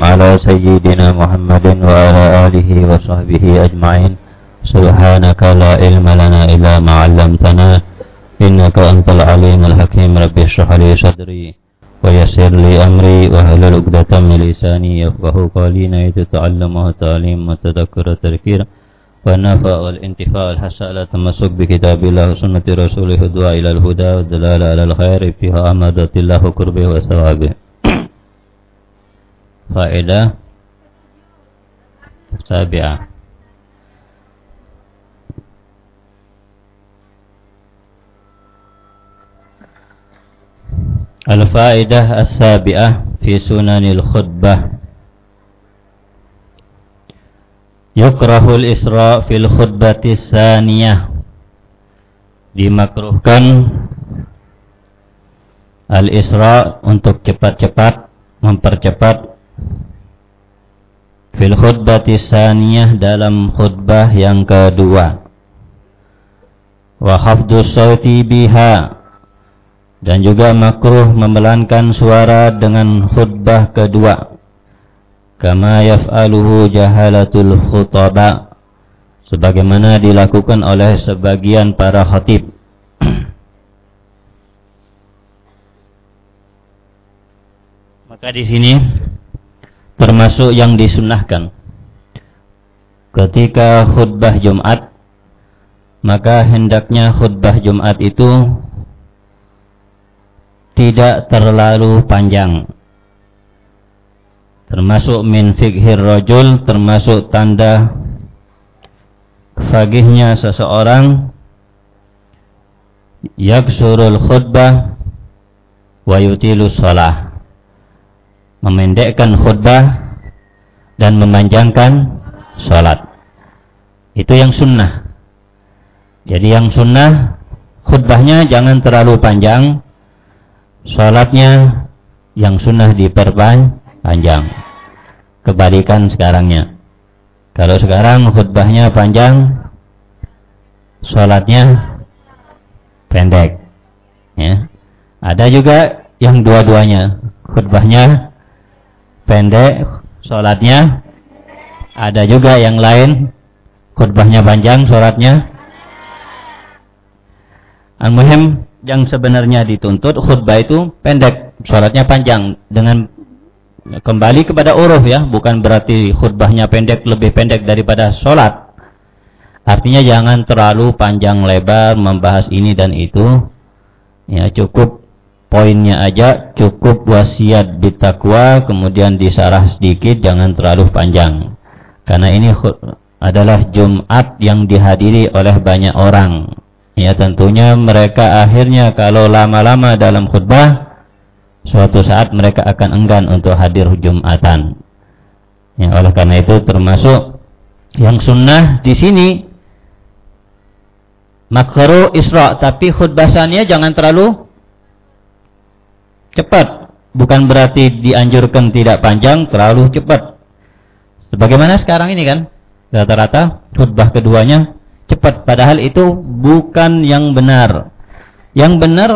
على سيدنا محمد وعلى آله وصحبه أجمعين. سبحانك لا علم لنا إلا ما علمتنا إنك أنت العليم الحكيم. رب اشرح لي صدري ويسر لي أمري وهل عقدة من لساني يفقه قولي. نيت تعلمه تعليم وتذكر تذكير والنفع والانتفاع الحسن على تمسك بكتاب الله وسنة رسوله. الدعاء إلى الهدى والدلالة على الخير. فيها أمدت الله قربه وثوابه. Faedah sabi'ah Al-faedah as-sabi'ah fi sunanil khutbah. Yukrahul isra fil khutbati saniyah Dimakruhkan Al-isra untuk cepat-cepat Mempercepat fil khutbati saniyah dalam khutbah yang kedua. Wa hafdu sauti biha. Dan juga makruh memelankan suara dengan khutbah kedua. Kama yaf'aluhu jahalatul khutaba. Sebagaimana dilakukan oleh sebagian para khatib. Maka di sini termasuk yang disunahkan ketika khutbah Jumat maka hendaknya khutbah Jumat itu tidak terlalu panjang. Termasuk min fikhir rajul termasuk tanda fagihnya seseorang yaksurul khutbah wa yutilu shalah memendekkan khutbah dan memanjangkan sholat. Itu yang sunnah. Jadi yang sunnah khutbahnya jangan terlalu panjang, sholatnya yang sunnah diperpanjang. Kebalikan sekarangnya. Kalau sekarang khutbahnya panjang, sholatnya pendek. Ya. Ada juga yang dua-duanya. Khutbahnya pendek, sholatnya ada juga yang lain, khutbahnya panjang, sholatnya. Al-Muhim yang sebenarnya dituntut khutbah itu pendek, sholatnya panjang dengan kembali kepada uruf ya, bukan berarti khutbahnya pendek lebih pendek daripada sholat. Artinya jangan terlalu panjang lebar membahas ini dan itu. Ya cukup poinnya aja cukup wasiat ditakwa kemudian disarah sedikit jangan terlalu panjang. Karena ini adalah Jumat yang dihadiri oleh banyak orang. Ya tentunya mereka akhirnya kalau lama-lama dalam khutbah suatu saat mereka akan enggan untuk hadir Jumatan. Ya oleh karena itu termasuk yang sunnah di sini makruh isra tapi khutbasannya jangan terlalu cepat. Bukan berarti dianjurkan tidak panjang terlalu cepat. Sebagaimana sekarang ini kan rata-rata khutbah keduanya cepat. Padahal itu bukan yang benar. Yang benar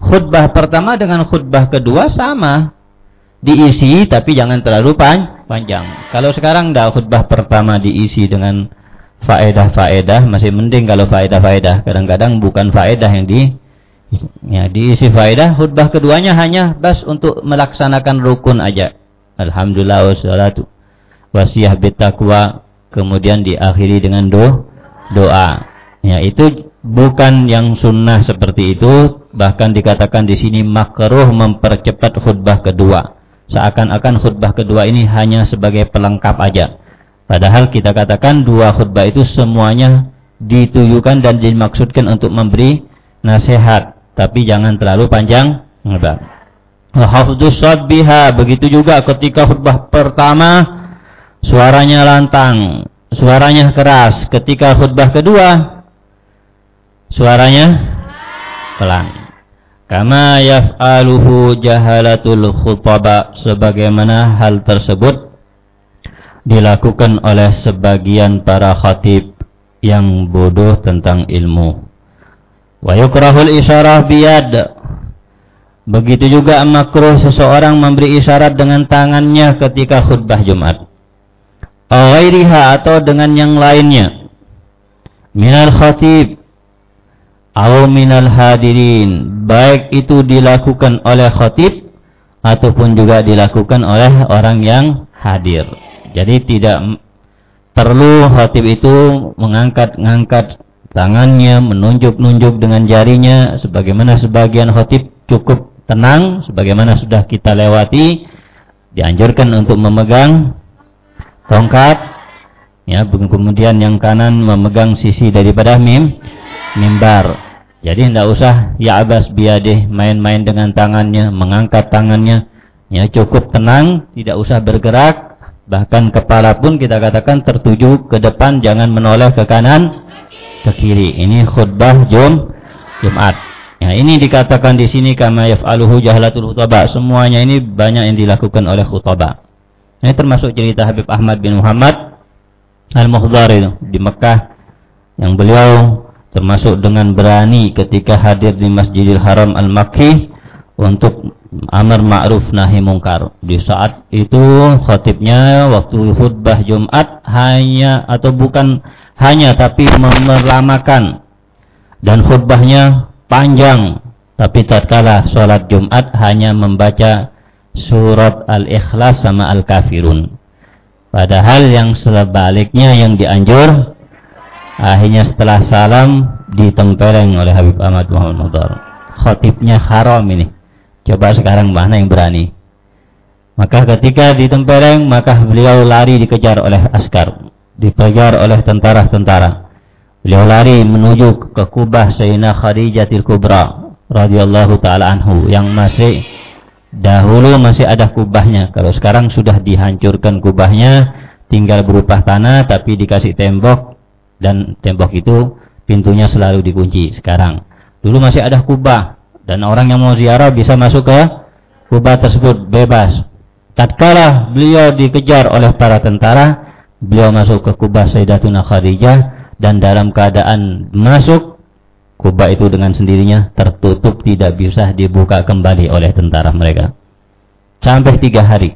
khutbah pertama dengan khutbah kedua sama. Diisi tapi jangan terlalu pan panjang. Kalau sekarang dah khutbah pertama diisi dengan faedah-faedah masih mending kalau faedah-faedah. Kadang-kadang bukan faedah yang di Ya, diisi faedah khutbah keduanya hanya bas untuk melaksanakan rukun aja. Alhamdulillah wassalatu wasiyah bitakwa kemudian diakhiri dengan do, doa. Ya, itu bukan yang sunnah seperti itu, bahkan dikatakan di sini makruh mempercepat khutbah kedua. Seakan-akan khutbah kedua ini hanya sebagai pelengkap aja. Padahal kita katakan dua khutbah itu semuanya ditujukan dan dimaksudkan untuk memberi nasihat tapi jangan terlalu panjang enggak hafdus biha begitu juga ketika khutbah pertama suaranya lantang suaranya keras. Ketika khutbah kedua suaranya pelan. Kama yaf'aluhu jahalatul khutbah sebagaimana hal tersebut dilakukan oleh sebagian para khatib yang bodoh tentang ilmu Wa yukrahul isyarah biyad Begitu juga makruh seseorang memberi isyarat dengan tangannya ketika khutbah Jumat. Awairiha atau dengan yang lainnya. Minal khatib atau minal hadirin. Baik itu dilakukan oleh khatib ataupun juga dilakukan oleh orang yang hadir. Jadi tidak perlu khatib itu mengangkat-ngangkat tangannya, menunjuk-nunjuk dengan jarinya sebagaimana sebagian khatib cukup tenang sebagaimana sudah kita lewati dianjurkan untuk memegang tongkat ya kemudian yang kanan memegang sisi daripada mim mimbar. Jadi tidak usah ya abas biadeh main-main dengan tangannya mengangkat tangannya ya cukup tenang tidak usah bergerak. Bahkan kepala pun kita katakan tertuju ke depan jangan menoleh ke kanan ke kiri ini khutbah Jum Jumat Ya, ini dikatakan di sini kama yaf'aluhu jahlatul khutaba. Semuanya ini banyak yang dilakukan oleh khutaba. Ini termasuk cerita Habib Ahmad bin Muhammad Al-Muhdari di Mekah yang beliau termasuk dengan berani ketika hadir di Masjidil Haram Al-Makki untuk amar ma'ruf nahi mungkar. Di saat itu khatibnya waktu khutbah Jumat hanya atau bukan hanya tapi memerlamakan dan khutbahnya panjang tapi tatkala sholat Jumat hanya membaca surat Al-Ikhlas sama Al-Kafirun. Padahal yang sebaliknya yang dianjur akhirnya setelah salam ditempeleng oleh Habib Ahmad Muhammad Mudar. Khotibnya haram ini. Coba sekarang mana yang berani? Maka ketika ditempeleng maka beliau lari dikejar oleh askar, dikejar oleh tentara-tentara. Beliau lari menuju ke kubah Sayyidina Khadijatil Kubra radhiyallahu taala anhu yang masih dahulu masih ada kubahnya. Kalau sekarang sudah dihancurkan kubahnya, tinggal berupa tanah tapi dikasih tembok dan tembok itu pintunya selalu dikunci sekarang. Dulu masih ada kubah dan orang yang mau ziarah bisa masuk ke kubah tersebut bebas. Tatkala beliau dikejar oleh para tentara, beliau masuk ke kubah Sayyidatuna Khadijah dan dalam keadaan masuk kubah itu dengan sendirinya tertutup tidak bisa dibuka kembali oleh tentara mereka. Sampai tiga hari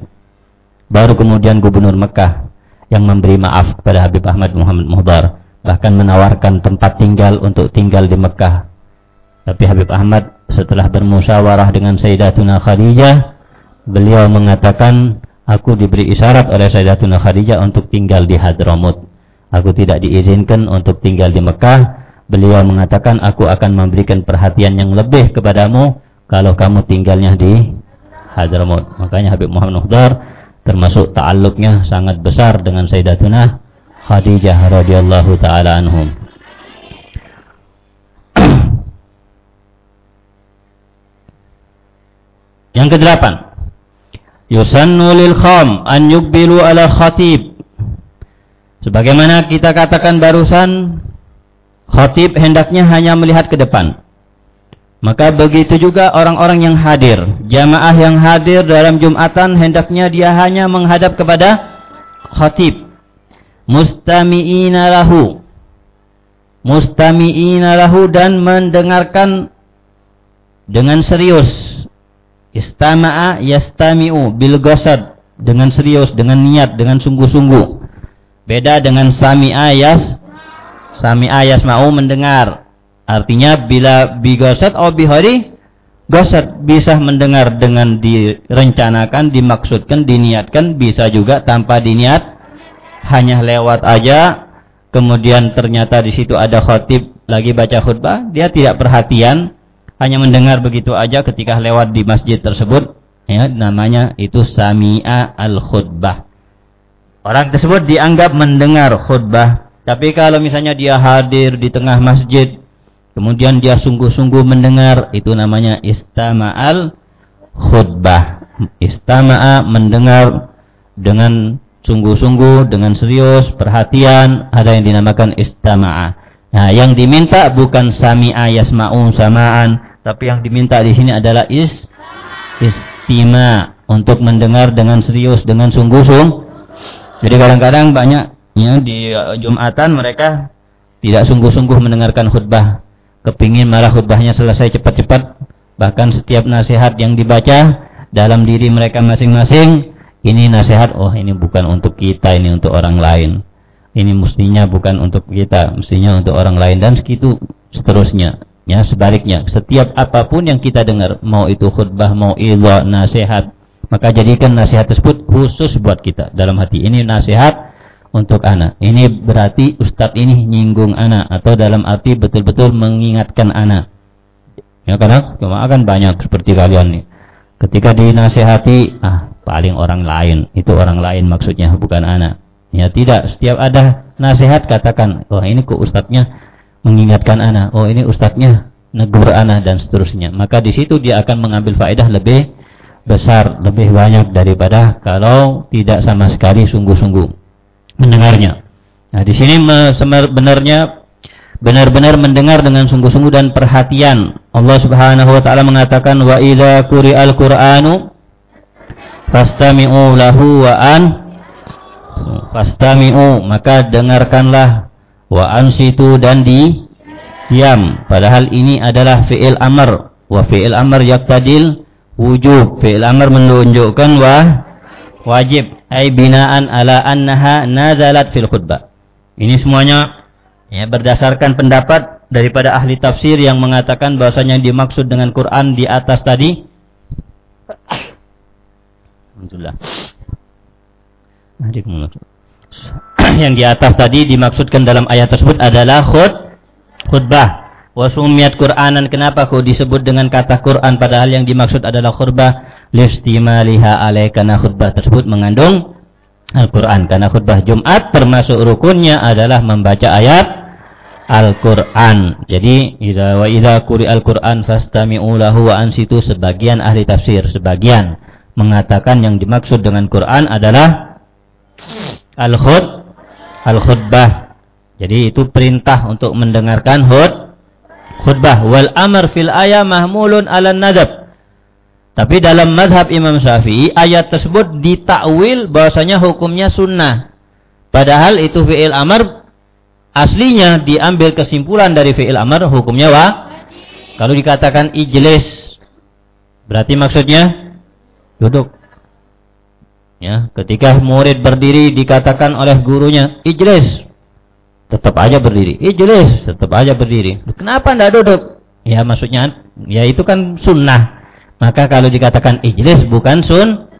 baru kemudian gubernur Mekah yang memberi maaf kepada Habib Ahmad Muhammad Muhdar bahkan menawarkan tempat tinggal untuk tinggal di Mekah. Tapi Habib Ahmad setelah bermusyawarah dengan Sayyidatuna Khadijah beliau mengatakan aku diberi isyarat oleh Sayyidatuna Khadijah untuk tinggal di Hadramut Aku tidak diizinkan untuk tinggal di Mekah. Beliau mengatakan aku akan memberikan perhatian yang lebih kepadamu kalau kamu tinggalnya di Hadramut. Makanya Habib Muhammad Nuhdar termasuk ta'alluqnya sangat besar dengan Sayyidatuna Khadijah radhiyallahu taala anhum. Yang kedelapan, yusannu lil kham an yukbilu ala khatib Sebagaimana kita katakan barusan, khotib hendaknya hanya melihat ke depan. Maka begitu juga orang-orang yang hadir. Jamaah yang hadir dalam Jumatan hendaknya dia hanya menghadap kepada khotib. Mustami'ina lahu. Mustami'ina lahu dan mendengarkan dengan serius. Istama'a yastami'u bil Dengan serius, dengan niat, dengan sungguh-sungguh. Beda dengan sami ayas. Sami ayas mau mendengar. Artinya bila bigosat atau bihari gosat bisa mendengar dengan direncanakan, dimaksudkan, diniatkan, bisa juga tanpa diniat, hanya lewat aja. Kemudian ternyata di situ ada khotib lagi baca khutbah, dia tidak perhatian, hanya mendengar begitu aja ketika lewat di masjid tersebut. Ya, namanya itu sami'a al-khutbah. Orang tersebut dianggap mendengar khutbah. Tapi kalau misalnya dia hadir di tengah masjid, kemudian dia sungguh-sungguh mendengar, itu namanya istama'al khutbah. Istama'a mendengar dengan sungguh-sungguh, dengan serius, perhatian, ada yang dinamakan istama'a. Nah, yang diminta bukan sami'a yasma'un sama'an, tapi yang diminta di sini adalah is istima untuk mendengar dengan serius, dengan sungguh-sungguh. Jadi kadang-kadang banyak ya di uh, Jumatan mereka tidak sungguh-sungguh mendengarkan khutbah. Kepingin malah khutbahnya selesai cepat-cepat. Bahkan setiap nasihat yang dibaca dalam diri mereka masing-masing ini nasihat oh ini bukan untuk kita ini untuk orang lain. Ini mestinya bukan untuk kita mestinya untuk orang lain dan segitu seterusnya ya sebaliknya setiap apa pun yang kita dengar mau itu khutbah mau ilmu nasihat maka jadikan nasihat tersebut khusus buat kita. Dalam hati ini nasihat untuk anak. Ini berarti ustadz ini nyinggung anak atau dalam arti betul-betul mengingatkan anak. Ya karena cuma akan banyak seperti kalian nih. Ketika dinasehati ah paling orang lain. Itu orang lain maksudnya bukan anak. Ya tidak. Setiap ada nasihat katakan oh ini kok ustadznya mengingatkan anak oh ini ustadznya negur anak dan seterusnya maka di situ dia akan mengambil faedah lebih besar lebih banyak daripada kalau tidak sama sekali sungguh-sungguh mendengarnya nah di sini sebenarnya benar-benar mendengar dengan sungguh-sungguh dan perhatian. Allah Subhanahu wa taala mengatakan wa idza quri'al qur'anu fastami'u lahu wa an fastami'u maka dengarkanlah wa ansitu dan di diam. Padahal ini adalah fi'il amr. Wa fi'il amr yaqtadil wujub. Fi'il amr menunjukkan wa wajib. Ay binaan ala annaha nazalat fil khutbah. Ini semuanya Ya, berdasarkan pendapat daripada ahli tafsir yang mengatakan bahasanya yang dimaksud dengan Quran di atas tadi. Alhamdulillah. Yang di atas tadi dimaksudkan dalam ayat tersebut adalah khut khutbah. Wasumiyat Qur'anan kenapa kok disebut dengan kata Quran padahal yang dimaksud adalah khutbah listimaliha alaikana khutbah tersebut mengandung Al-Quran karena khutbah Jumat termasuk rukunnya adalah membaca ayat Al-Quran. Jadi, idza wa idza quri Al-Quran fastami'u lahu wa ansitu sebagian ahli tafsir, sebagian mengatakan yang dimaksud dengan Quran adalah al-khut al-khutbah. Jadi itu perintah untuk mendengarkan khut khutbah wal amr fil ayat mahmulun ala nadab. Tapi dalam madhab Imam Syafi'i ayat tersebut ditakwil bahwasanya hukumnya sunnah. Padahal itu fi'il amr aslinya diambil kesimpulan dari fi'il amr hukumnya wa kalau dikatakan ijlis berarti maksudnya duduk ya ketika murid berdiri dikatakan oleh gurunya ijlis tetap aja berdiri ijlis tetap aja berdiri. Kenapa tidak duduk? Ya maksudnya ya itu kan sunnah. Maka kalau dikatakan ijlis bukan sun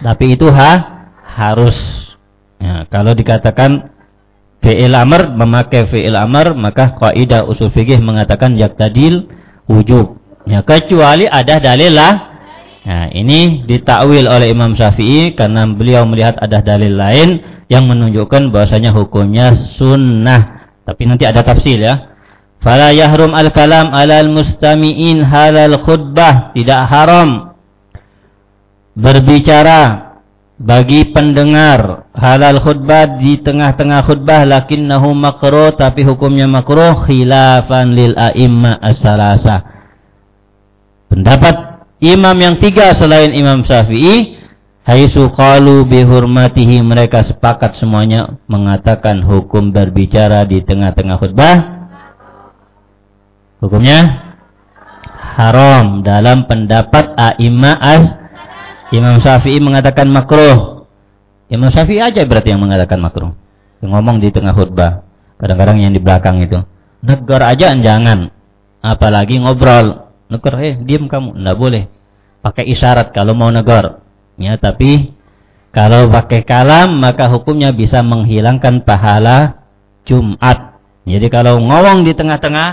tapi itu ha harus. Ya, kalau dikatakan fi'il amr memakai fi'il amr maka kaidah usul fikih mengatakan yaktadil wujub. Ya kecuali ada dalil lah nah ini ditakwil oleh Imam Syafi'i karena beliau melihat ada dalil lain yang menunjukkan bahwasanya hukumnya sunnah. Tapi nanti ada tafsir ya. Fala yahrum al kalam alal mustami'in halal khutbah. Tidak haram berbicara bagi pendengar halal khutbah di tengah-tengah khutbah. Lakinnahu makruh tapi hukumnya makruh khilafan lil a'imma as-salasa. Pendapat imam yang tiga selain Imam Syafi'i haitsu qalu bihurmatihi mereka sepakat semuanya mengatakan hukum berbicara di tengah-tengah khutbah hukumnya haram dalam pendapat a'imma as Imam Syafi'i mengatakan makruh. Imam Syafi'i aja berarti yang mengatakan makruh. Yang ngomong di tengah khutbah. Kadang-kadang yang di belakang itu. Negor aja jangan. Apalagi ngobrol. Negor, eh diam kamu. Nggak boleh. Pakai isyarat kalau mau negor. Ya, tapi kalau pakai kalam maka hukumnya bisa menghilangkan pahala Jumat. Jadi kalau ngomong di tengah-tengah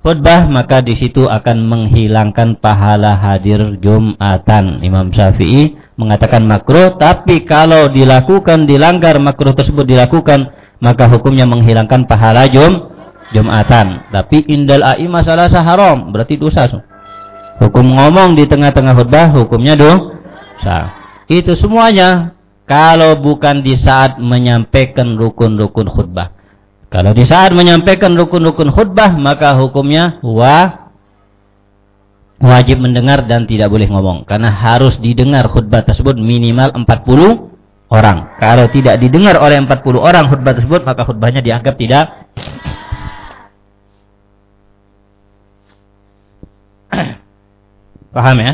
khutbah maka di situ akan menghilangkan pahala hadir Jumatan. Imam Syafi'i mengatakan makruh, tapi kalau dilakukan dilanggar makruh tersebut dilakukan maka hukumnya menghilangkan pahala Jum Jumatan. Tapi indal ai masalah haram, berarti dosa. Hukum ngomong di tengah-tengah khutbah hukumnya dosa. Itu semuanya kalau bukan di saat menyampaikan rukun-rukun khutbah. Kalau di saat menyampaikan rukun-rukun khutbah maka hukumnya wa wajib mendengar dan tidak boleh ngomong karena harus didengar khutbah tersebut minimal 40 orang. Kalau tidak didengar oleh 40 orang khutbah tersebut maka khutbahnya dianggap tidak Paham ya?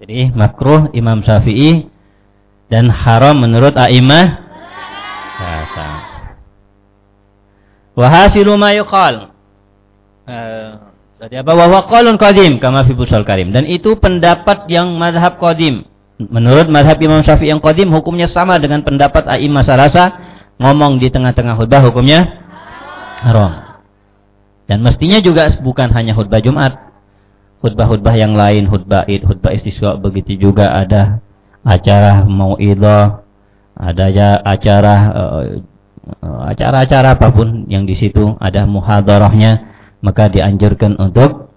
Jadi makruh Imam Syafi'i dan haram menurut a'imah rasa. Wa hasilu ma tadi apa? Wa waqalun qadim kama fi Karim. Dan itu pendapat yang madhab qadim. Menurut madhab Imam Syafi'i yang qadim hukumnya sama dengan pendapat a'imah salasa ngomong di tengah-tengah khutbah hukumnya haram. Dan mestinya juga bukan hanya khutbah Jumat, khutbah-khutbah yang lain, khutbah Id, khutbah istisqa begitu juga ada acara mauidhah, ada ya acara eh, acara-acara apa pun yang di situ ada muhadarahnya, maka dianjurkan untuk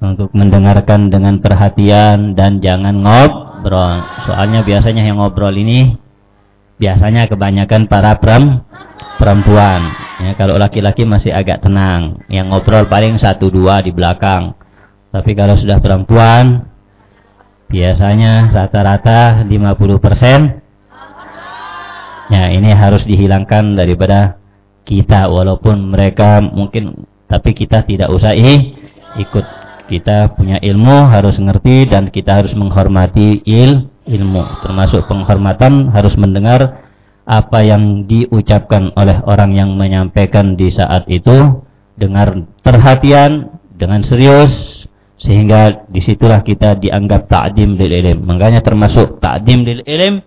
untuk mendengarkan dengan perhatian dan jangan ngobrol. Soalnya biasanya yang ngobrol ini biasanya kebanyakan para perempuan. Ya, kalau laki-laki masih agak tenang, yang ngobrol paling satu dua di belakang. Tapi kalau sudah perempuan biasanya rata-rata 50% ya ini harus dihilangkan daripada kita. Walaupun mereka mungkin tapi kita tidak usah eh, ikut. Kita punya ilmu harus ngerti dan kita harus menghormati il ilmu. Termasuk penghormatan harus mendengar apa yang diucapkan oleh orang yang menyampaikan di saat itu dengar perhatian dengan serius sehingga di situlah kita dianggap ta'dim lil ilm. Makanya termasuk ta'dim lil ilm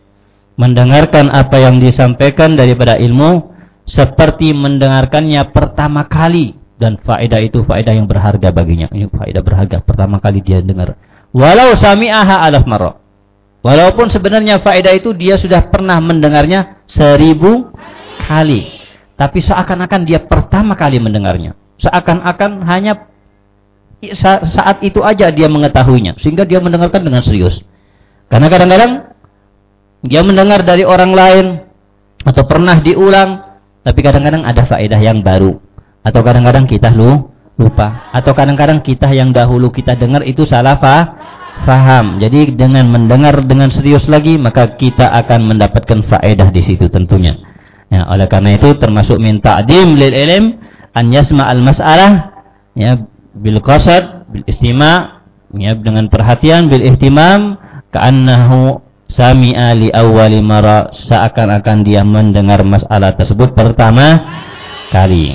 mendengarkan apa yang disampaikan daripada ilmu seperti mendengarkannya pertama kali dan faedah itu faedah yang berharga baginya. Ini faedah berharga pertama kali dia dengar. Walau sami'aha alaf marra. Walaupun sebenarnya faedah itu dia sudah pernah mendengarnya seribu kali. Tapi seakan-akan dia pertama kali mendengarnya. Seakan-akan hanya saat itu aja dia mengetahuinya sehingga dia mendengarkan dengan serius. Karena kadang-kadang dia mendengar dari orang lain atau pernah diulang tapi kadang-kadang ada faedah yang baru atau kadang-kadang kita lu lupa atau kadang-kadang kita yang dahulu kita dengar itu salah fa faham. Jadi dengan mendengar dengan serius lagi maka kita akan mendapatkan faedah di situ tentunya. Ya, oleh karena itu termasuk minta adim lil ilm an yasma al mas'alah ya bil qasad bil istima ya dengan perhatian bil ihtimam ka'annahu sami'a li awwali mara seakan-akan dia mendengar masalah tersebut pertama kali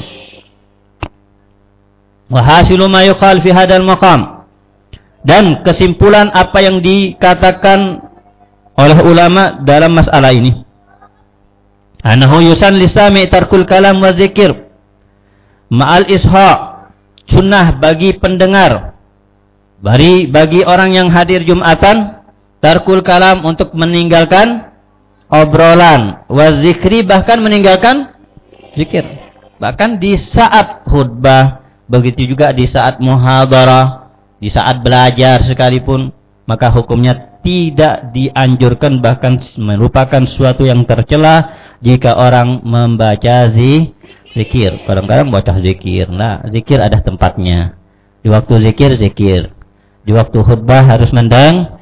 wa hasilu ma yuqal fi hadal maqam dan kesimpulan apa yang dikatakan oleh ulama dalam masalah ini. Anahu yusan lisami tarkul kalam wa zikir. Ma'al isha' sunnah bagi pendengar. Bagi bagi orang yang hadir Jumatan tarkul kalam untuk meninggalkan obrolan. Wa zikri bahkan meninggalkan zikir. Bahkan di saat khutbah begitu juga di saat muhadarah di saat belajar sekalipun maka hukumnya tidak dianjurkan bahkan merupakan suatu yang tercela jika orang membaca zi zikir. Kadang-kadang baca zikir. Nah, zikir ada tempatnya. Di waktu zikir, zikir. Di waktu khutbah harus mendang.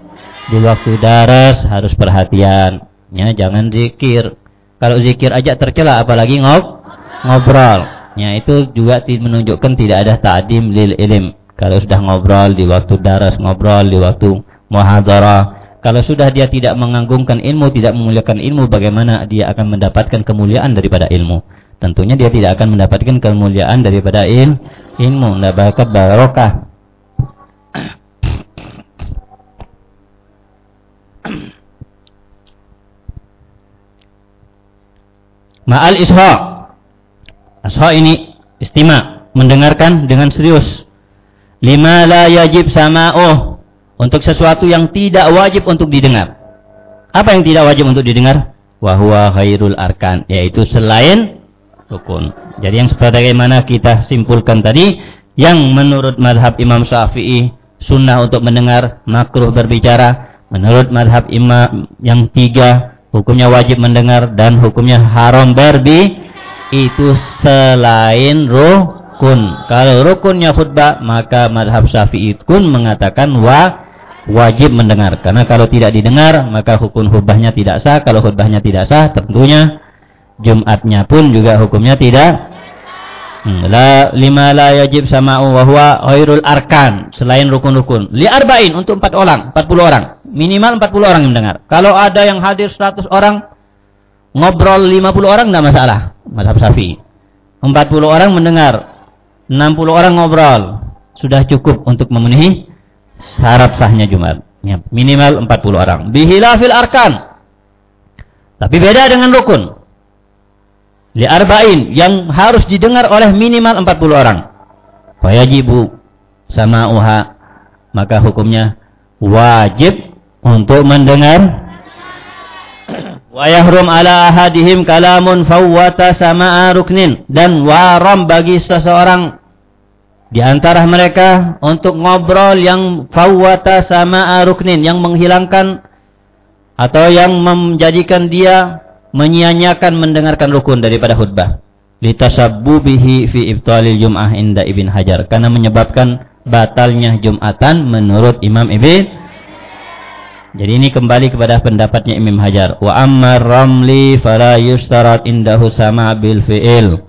Di waktu daras harus perhatian. Ya, jangan zikir. Kalau zikir aja tercela apalagi ngob ngobrol. Ya, itu juga menunjukkan tidak ada ta'dim lil ilim. Kalau sudah ngobrol di waktu daras, ngobrol di waktu muhadarah, kalau sudah dia tidak menganggungkan ilmu, tidak memuliakan ilmu, bagaimana dia akan mendapatkan kemuliaan daripada ilmu? tentunya dia tidak akan mendapatkan kemuliaan daripada il, ilmu, bakat barokah. Ma'al isha. Isha ini istima, mendengarkan dengan serius. Lima la yajib sama'uh. Untuk sesuatu yang tidak wajib untuk didengar. Apa yang tidak wajib untuk didengar? Wahwa khairul arkan. Yaitu selain rukun. Jadi yang sebagaimana kita simpulkan tadi, yang menurut madhab Imam Syafi'i sunnah untuk mendengar, makruh berbicara. Menurut madhab imam yang tiga, hukumnya wajib mendengar dan hukumnya haram berbi itu selain rukun. Kalau rukunnya khutbah, maka madhab Syafi'i pun mengatakan wa wajib mendengar. Karena kalau tidak didengar, maka hukum khutbahnya tidak sah. Kalau khutbahnya tidak sah, tentunya Jumatnya pun juga hukumnya tidak Hmm, la lima la yajib sama'u wa huwa ghairul arkan selain rukun-rukun. Li arba'in untuk empat orang, 40 orang. Minimal 40 orang yang mendengar. Kalau ada yang hadir 100 orang ngobrol 50 orang enggak masalah. Mazhab Syafi'i. 40 orang mendengar, 60 orang ngobrol. Sudah cukup untuk memenuhi syarat sahnya Jumat. Ya, minimal 40 orang. Bihilafil arkan. Tapi beda dengan rukun li arba'in yang harus didengar oleh minimal 40 orang. Wajibu sama uha maka hukumnya wajib untuk mendengar wa yahrum ala ahadihim kalamun fawwata sama ruknin dan waram bagi seseorang di antara mereka untuk ngobrol yang fawwata sama ruknin yang menghilangkan atau yang menjadikan dia menyia-nyiakan mendengarkan rukun daripada khutbah. Litasabbubihi fi ibtalil jum'ah inda Ibn Hajar karena menyebabkan batalnya Jumatan menurut Imam Ibn jadi ini kembali kepada pendapatnya Imam Hajar. Wa ammar ramli fala yustarat indahu sama bil fi'il.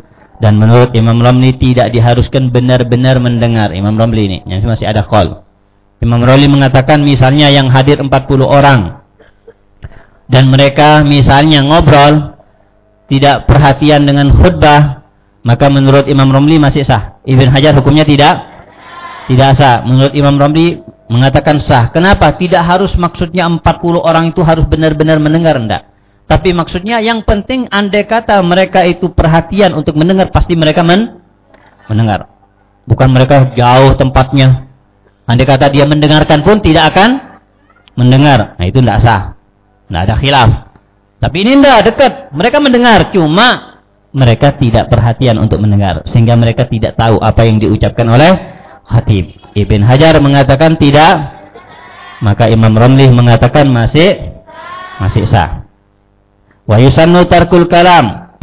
Dan menurut Imam Ramli tidak diharuskan benar-benar mendengar. Imam Ramli ini, yang masih ada call. Imam Ramli mengatakan misalnya yang hadir 40 orang dan mereka misalnya ngobrol tidak perhatian dengan khutbah maka menurut Imam Romli masih sah. Ibn Hajar hukumnya tidak tidak sah. Menurut Imam Romli mengatakan sah. Kenapa? Tidak harus maksudnya 40 orang itu harus benar-benar mendengar enggak tapi maksudnya yang penting andai kata mereka itu perhatian untuk mendengar pasti mereka men mendengar bukan mereka jauh tempatnya andai kata dia mendengarkan pun tidak akan mendengar nah itu tidak sah Tidak ada khilaf. Tapi ini tidak dekat. Mereka mendengar. Cuma mereka tidak perhatian untuk mendengar. Sehingga mereka tidak tahu apa yang diucapkan oleh khatib. Ibn Hajar mengatakan tidak. Maka Imam Ramli mengatakan masih masih sah. Wa tarkul kalam.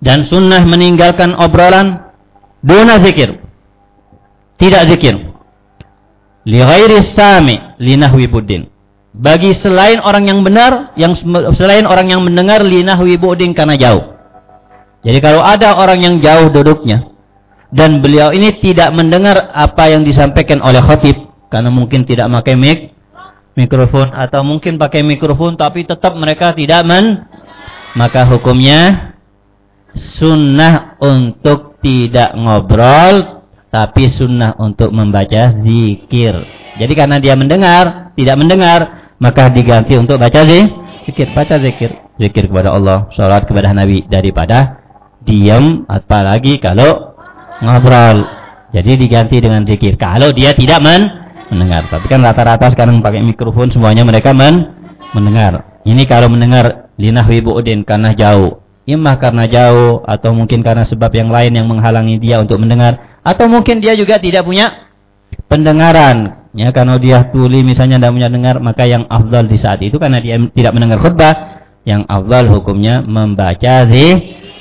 Dan sunnah meninggalkan obrolan duna zikir. Tidak zikir. Li ghairi sami li nahwi buddin bagi selain orang yang benar, yang selain orang yang mendengar linahwi bu'din karena jauh. Jadi kalau ada orang yang jauh duduknya dan beliau ini tidak mendengar apa yang disampaikan oleh khatib karena mungkin tidak pakai mic mikrofon atau mungkin pakai mikrofon tapi tetap mereka tidak men maka hukumnya sunnah untuk tidak ngobrol tapi sunnah untuk membaca zikir. Jadi karena dia mendengar, tidak mendengar, maka diganti untuk baca zikir, baca zikir, zikir kepada Allah, salat kepada Nabi daripada diam apalagi kalau ngobrol. Jadi diganti dengan zikir. Kalau dia tidak men mendengar. Tapi kan rata-rata sekarang pakai mikrofon semuanya mereka men mendengar. Ini kalau mendengar linahwi bu'udin karena jauh. Imah karena jauh atau mungkin karena sebab yang lain yang menghalangi dia untuk mendengar atau mungkin dia juga tidak punya pendengaran Ya, kalau dia tuli misalnya tidak punya dengar, maka yang afdal di saat itu karena dia tidak mendengar khutbah, yang afdal hukumnya membaca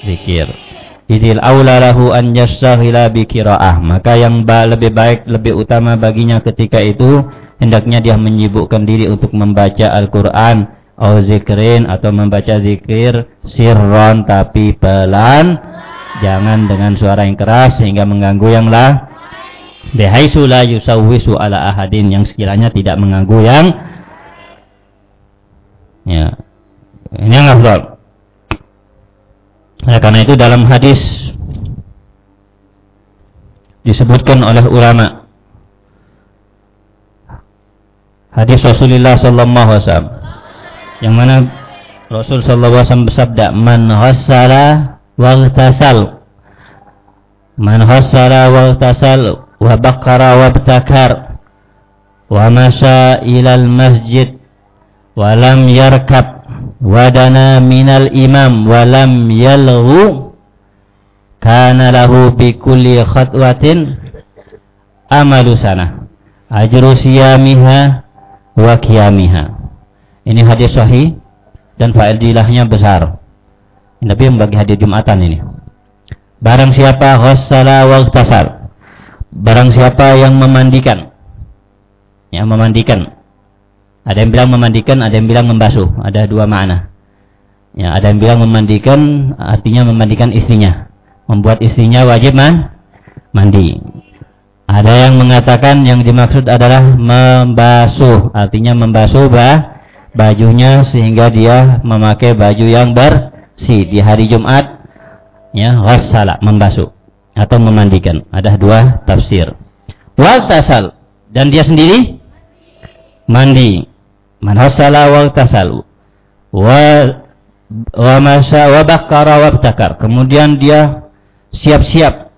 zikir. Idil aula lahu an yastaghila bi qiraah. Maka yang lebih baik, lebih utama baginya ketika itu hendaknya dia menyibukkan diri untuk membaca Al-Qur'an atau zikrin atau membaca zikir sirron tapi pelan jangan dengan suara yang keras sehingga mengganggu yang lah Bihaitsu la yusawwisu ala ahadin yang sekiranya tidak mengganggu yang ya. Ini yang afdal. Nah, karena itu dalam hadis disebutkan oleh ulama hadis Rasulullah sallallahu alaihi wasallam yang mana Rasul sallallahu alaihi wasallam bersabda man ghassala waghtasal man wa waghtasal wa baqara wabtakar wa masya ilal masjid wa lam yarkab wadana minal imam walam yalhu kana lahu bi kulli khatwatin amalu sana. Ajru siyamiha wa qiyamiha. Ini hadis sahih dan faedahnya besar. Nabi membagi hadis Jumatan ini. Barang siapa ghassala wa tasar barang siapa yang memandikan yang memandikan ada yang bilang memandikan, ada yang bilang membasuh. Ada dua makna. Ya, ada yang bilang memandikan artinya memandikan istrinya. membuat istrinya wajib man, mandi. Ada yang mengatakan yang dimaksud adalah membasuh, artinya membasuh bah, bajunya sehingga dia memakai baju yang bersih di hari Jumat ya ghassala membasuh atau memandikan. Ada dua tafsir. Wal tasal dan dia sendiri mandi. Man ghassala wal tasal. Wa wa masa wa bakara wa btakar. Kemudian dia siap-siap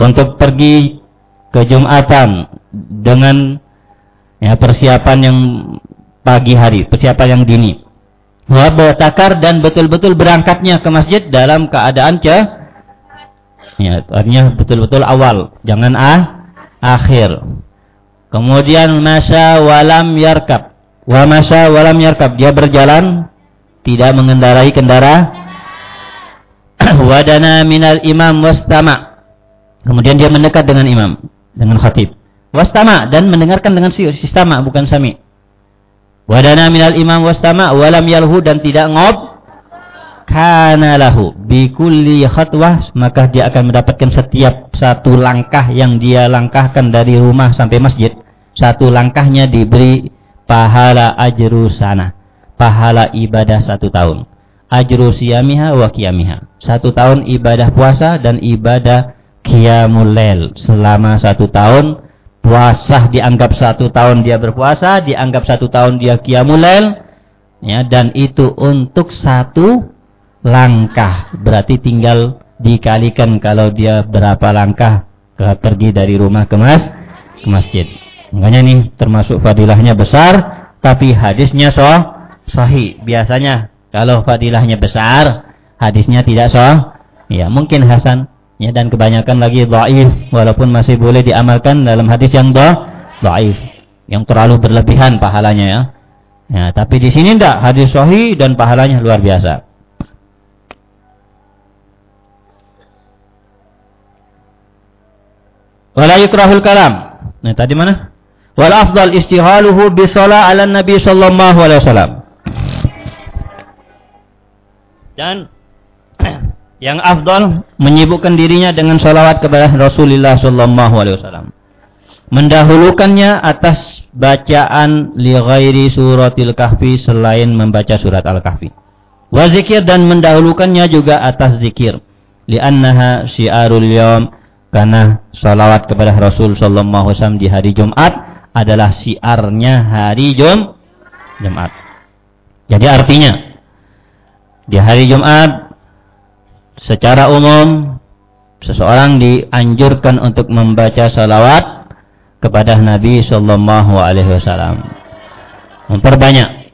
untuk pergi ke Jumatan dengan ya persiapan yang pagi hari, persiapan yang dini. Wa takar dan betul-betul berangkatnya ke masjid dalam keadaan ce ya, artinya betul-betul awal, jangan ah akhir. Kemudian masa walam yarkab. Wa masa walam yarkab, dia berjalan tidak mengendarai kendara. Wadana minal imam wastama. Kemudian dia mendekat dengan imam dengan khatib. Wastama dan mendengarkan dengan sistama bukan sami. Wadana minal imam wastama walam yalhu dan tidak ngob kana lahu bi kulli khatwah maka dia akan mendapatkan setiap satu langkah yang dia langkahkan dari rumah sampai masjid satu langkahnya diberi pahala ajru sana. Pahala ibadah satu tahun. Ajru siyamiha wa qiyamiha. Satu tahun ibadah puasa dan ibadah Qiyamul selama satu tahun puasa dianggap satu tahun dia berpuasa dianggap satu tahun dia Qiyamul ya dan itu untuk satu langkah. Berarti tinggal dikalikan kalau dia berapa langkah pergi dari rumah ke ke masjid makanya nih termasuk fadilahnya besar tapi hadisnya so sahih biasanya kalau fadilahnya besar hadisnya tidak so ya mungkin hasan ya dan kebanyakan lagi dhaif walaupun masih boleh diamalkan dalam hadis yang dhaif yang terlalu berlebihan pahalanya ya. Ya, tapi di sini tidak hadis sahih dan pahalanya luar biasa. Wala yukrahul kalam. Nah, tadi mana? Wal afdal istihaluhu bi shalah ala Nabi sallallahu alaihi wasallam. Dan yang afdal menyibukkan dirinya dengan salawat kepada Rasulullah sallallahu alaihi wasallam. Mendahulukannya atas bacaan li ghairi suratil kahfi selain membaca surat al-kahfi. Wa zikir dan mendahulukannya juga atas zikir. Li'annaha syiarul yawm karena salawat kepada Rasul sallallahu alaihi wasallam di hari Jumat adalah siarnya hari Jum Jumat. Jadi artinya di hari Jumat secara umum seseorang dianjurkan untuk membaca salawat kepada Nabi Shallallahu Alaihi Wasallam. Memperbanyak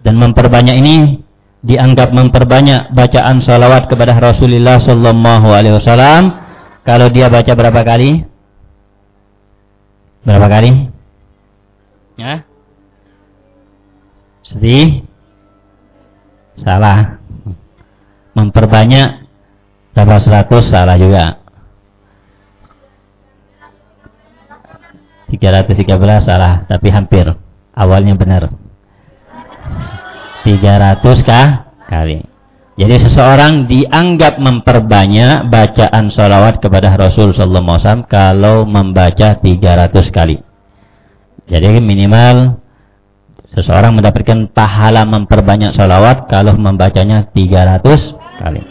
dan memperbanyak ini dianggap memperbanyak bacaan salawat kepada Rasulullah Shallallahu Alaihi Wasallam. Kalau dia baca berapa kali? Berapa kali? Ya? Sedih? Salah. Memperbanyak Tambah 100 salah juga. 313 salah, tapi hampir. Awalnya benar. 300 kah? Kali. Jadi seseorang dianggap memperbanyak bacaan sholawat kepada Rasul Sallallahu Alaihi Wasallam kalau membaca 300 kali. Jadi minimal seseorang mendapatkan pahala memperbanyak sholawat kalau membacanya 300 kali.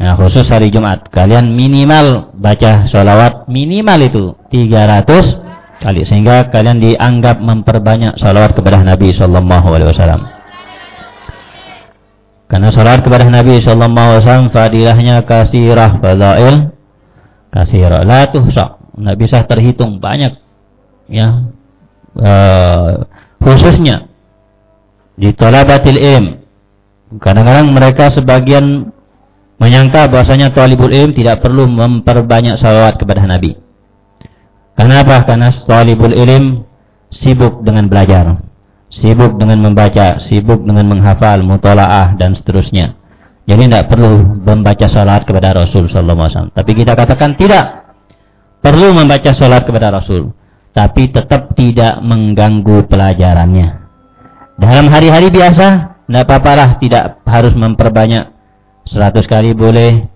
Nah khusus hari Jumat kalian minimal baca sholawat minimal itu 300 kali sehingga kalian dianggap memperbanyak sholawat kepada Nabi Shallallahu Alaihi Wasallam. Karena sholawat kepada Nabi Shallallahu Alaihi Wasallam fadilahnya kasirah fadail kasirah la tuhsa nggak bisa terhitung banyak ya uh, khususnya di talabatil ilm kadang-kadang mereka sebagian menyangka bahwasanya talibul ilm tidak perlu memperbanyak salawat kepada Nabi. Kenapa? Karena talibul ilm sibuk dengan belajar, sibuk dengan membaca, sibuk dengan menghafal, mutolaah dan seterusnya. Jadi tidak perlu membaca salat kepada Rasul sallallahu. Tapi kita katakan tidak perlu membaca salat kepada Rasul, tapi tetap tidak mengganggu pelajarannya. Dalam hari-hari biasa, tidak apa-apalah tidak harus memperbanyak 100 kali boleh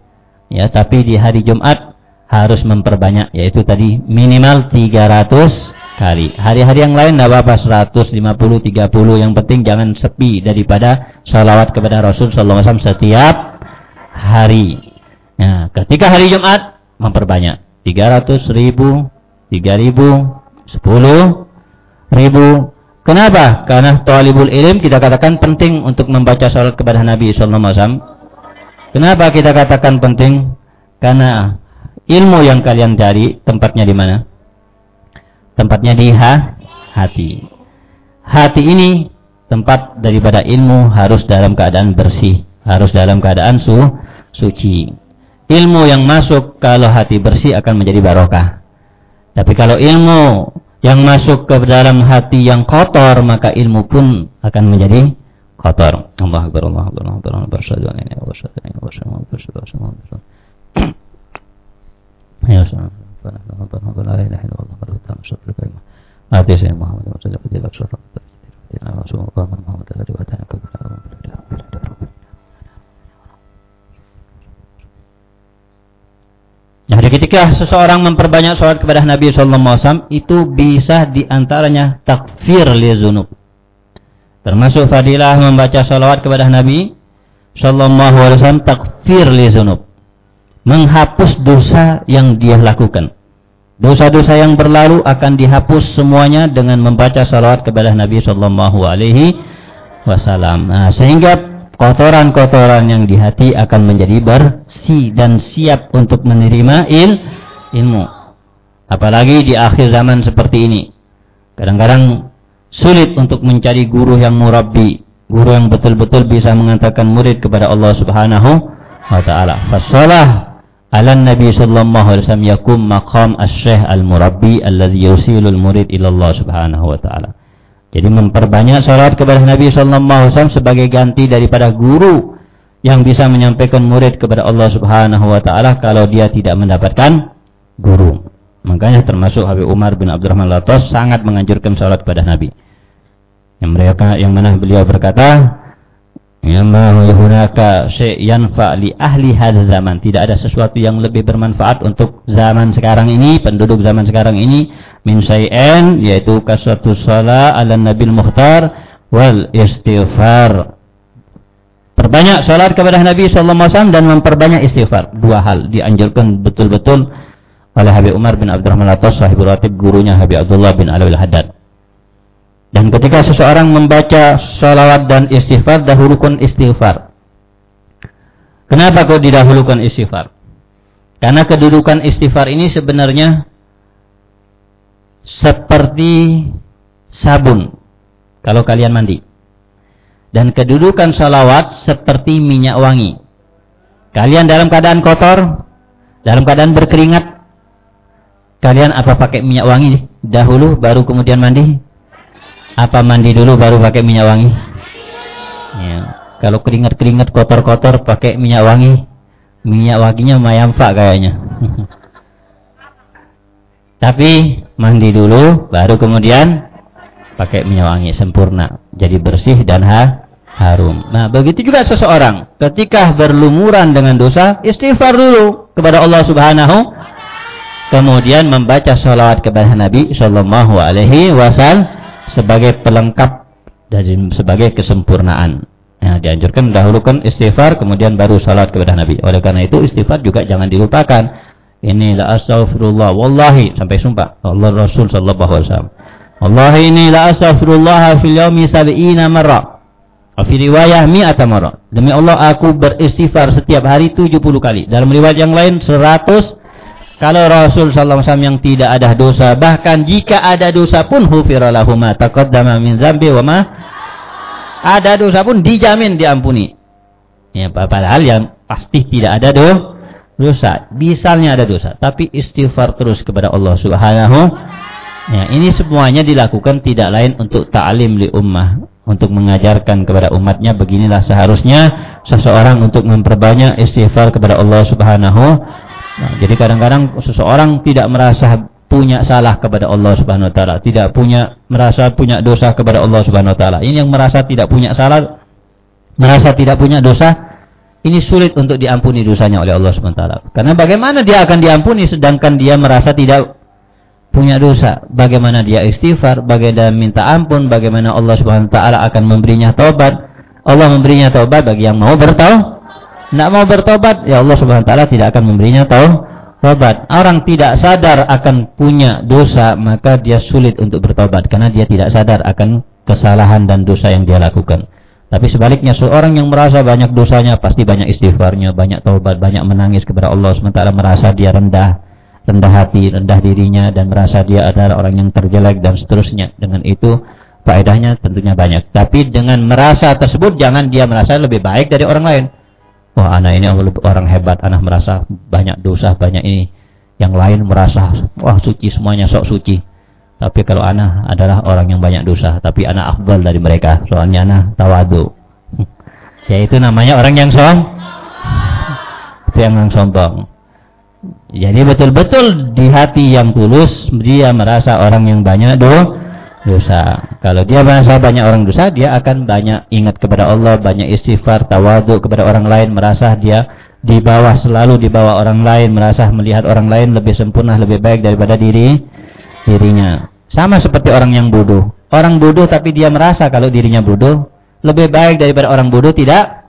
Ya, tapi di hari Jumat harus memperbanyak yaitu tadi minimal 300 kali. Hari-hari yang lain tidak apa-apa 150, 30 yang penting jangan sepi daripada salawat kepada Rasul sallallahu alaihi setiap hari. Nah, ketika hari Jumat memperbanyak 300 ribu, 3 ribu, 10 ribu. Kenapa? Karena talibul ilm kita katakan penting untuk membaca salat kepada Nabi sallallahu alaihi wasallam. Kenapa kita katakan penting? Karena ilmu yang kalian cari tempatnya di mana? Tempatnya di ha hati. Hati ini tempat daripada ilmu harus dalam keadaan bersih, harus dalam keadaan su suci. Ilmu yang masuk kalau hati bersih akan menjadi barokah. Tapi kalau ilmu yang masuk ke dalam hati yang kotor maka ilmu pun akan menjadi kotor. Allah Akbar Allah Akbar Allah Akbar Allah Akbar illallah Ya la ilaha illallah Mati saya Muhammad Jadi ketika seseorang memperbanyak sholat kepada Nabi Sallallahu Alaihi Wasallam itu bisa di antaranya takfir li zunub. Termasuk fadilah membaca salawat kepada Nabi Sallallahu Alaihi Wasallam takfir li zunub. Menghapus dosa yang dia lakukan. Dosa-dosa yang berlalu akan dihapus semuanya dengan membaca salawat kepada Nabi Sallallahu Alaihi Wasallam. Nah, sehingga kotoran-kotoran yang di hati akan menjadi bersih dan siap untuk menerima il ilmu. Apalagi di akhir zaman seperti ini. Kadang-kadang sulit untuk mencari guru yang murabbi, guru yang betul-betul bisa mengantarkan murid kepada Allah Subhanahu wa taala. Fasalah ala Nabi sallallahu alaihi wasallam yakum maqam asy-syekh al-murabbi allazi yusilul murid ila Allah Subhanahu wa taala. Jadi memperbanyak salat kepada Nabi sallallahu alaihi wasallam sebagai ganti daripada guru yang bisa menyampaikan murid kepada Allah Subhanahu wa taala kalau dia tidak mendapatkan guru. Makanya termasuk Habib Umar bin Abdurrahman Latos sangat menganjurkan salat kepada Nabi. Yang mereka yang mana beliau berkata, Ya ma hunaka yanfa li ahli hadzal zaman. Tidak ada sesuatu yang lebih bermanfaat untuk zaman sekarang ini, penduduk zaman sekarang ini min syai'an yaitu kasatu shalah ala nabil muhtar wal istighfar. Perbanyak salat kepada Nabi sallallahu alaihi wasallam dan memperbanyak istighfar. Dua hal dianjurkan betul-betul oleh Habib Umar bin Abdurrahman Atas sahibul ratib gurunya Habib Abdullah bin Alwi Haddad. Dan ketika seseorang membaca salawat dan istighfar, dahulukan istighfar. Kenapa kau didahulukan istighfar? Karena kedudukan istighfar ini sebenarnya seperti sabun kalau kalian mandi. Dan kedudukan salawat seperti minyak wangi. Kalian dalam keadaan kotor, dalam keadaan berkeringat, kalian apa pakai minyak wangi dahulu baru kemudian mandi? Apa mandi dulu baru pakai minyak wangi? Ya. Kalau keringat-keringat kotor-kotor pakai minyak wangi, minyak wanginya mayamfa kayaknya. Tapi mandi dulu baru kemudian pakai minyak wangi sempurna, jadi bersih dan ha harum. Nah, begitu juga seseorang ketika berlumuran dengan dosa, istighfar dulu kepada Allah Subhanahu kemudian membaca salawat kepada Nabi sallallahu alaihi wasallam sebagai pelengkap dan sebagai kesempurnaan. Ya, dianjurkan dahulukan istighfar kemudian baru salat kepada Nabi. Oleh karena itu istighfar juga jangan dilupakan. Ini la astaghfirullah wallahi sampai sumpah Allah Rasul sallallahu alaihi wasallam. Wallahi ini la astaghfirullah fil yaumi sab'ina marra. Fi riwayah mi'ata marra. Demi Allah aku beristighfar setiap hari 70 kali. Dalam riwayat yang lain 100 kalau Rasul wasallam yang tidak ada dosa, bahkan jika ada dosa pun hufira lahu ma taqaddama min dzambi wa ma ada dosa pun dijamin diampuni. Ya, padahal yang pasti tidak ada do, dosa. Misalnya ada dosa, tapi istighfar terus kepada Allah Subhanahu Ya, ini semuanya dilakukan tidak lain untuk ta'lim li ummah, untuk mengajarkan kepada umatnya beginilah seharusnya seseorang untuk memperbanyak istighfar kepada Allah Subhanahu Nah, jadi kadang-kadang seseorang tidak merasa punya salah kepada Allah Subhanahu wa taala, tidak punya merasa punya dosa kepada Allah Subhanahu wa taala. Ini yang merasa tidak punya salah, merasa tidak punya dosa, ini sulit untuk diampuni dosanya oleh Allah SWT. Karena bagaimana dia akan diampuni sedangkan dia merasa tidak punya dosa. Bagaimana dia istighfar, bagaimana minta ampun, bagaimana Allah SWT akan memberinya taubat. Allah memberinya taubat bagi yang mau bertaubat. Tidak mau bertobat, ya Allah SWT tidak akan memberinya taubat. Orang tidak sadar akan punya dosa, maka dia sulit untuk bertobat karena dia tidak sadar akan kesalahan dan dosa yang dia lakukan. Tapi sebaliknya seorang yang merasa banyak dosanya pasti banyak istighfarnya, banyak taubat, banyak menangis kepada Allah sementara merasa dia rendah, rendah hati, rendah dirinya dan merasa dia adalah orang yang terjelek dan seterusnya. Dengan itu faedahnya tentunya banyak. Tapi dengan merasa tersebut jangan dia merasa lebih baik dari orang lain. Wah, anak ini orang hebat, anak merasa banyak dosa, banyak ini. Yang lain merasa wah suci semuanya sok suci tapi kalau anak adalah orang yang banyak dosa, tapi anak afdal dari mereka. Soalnya anak tawadu. Yaitu namanya orang yang som itu yang sombong. Jadi betul-betul di hati yang tulus dia merasa orang yang banyak do dosa. Kalau dia merasa banyak orang dosa, dia akan banyak ingat kepada Allah, banyak istighfar, tawadu kepada orang lain, merasa dia di bawah selalu di bawah orang lain, merasa melihat orang lain lebih sempurna, lebih baik daripada diri dirinya. Sama seperti orang yang bodoh. Orang bodoh tapi dia merasa kalau dirinya bodoh. Lebih baik daripada orang bodoh tidak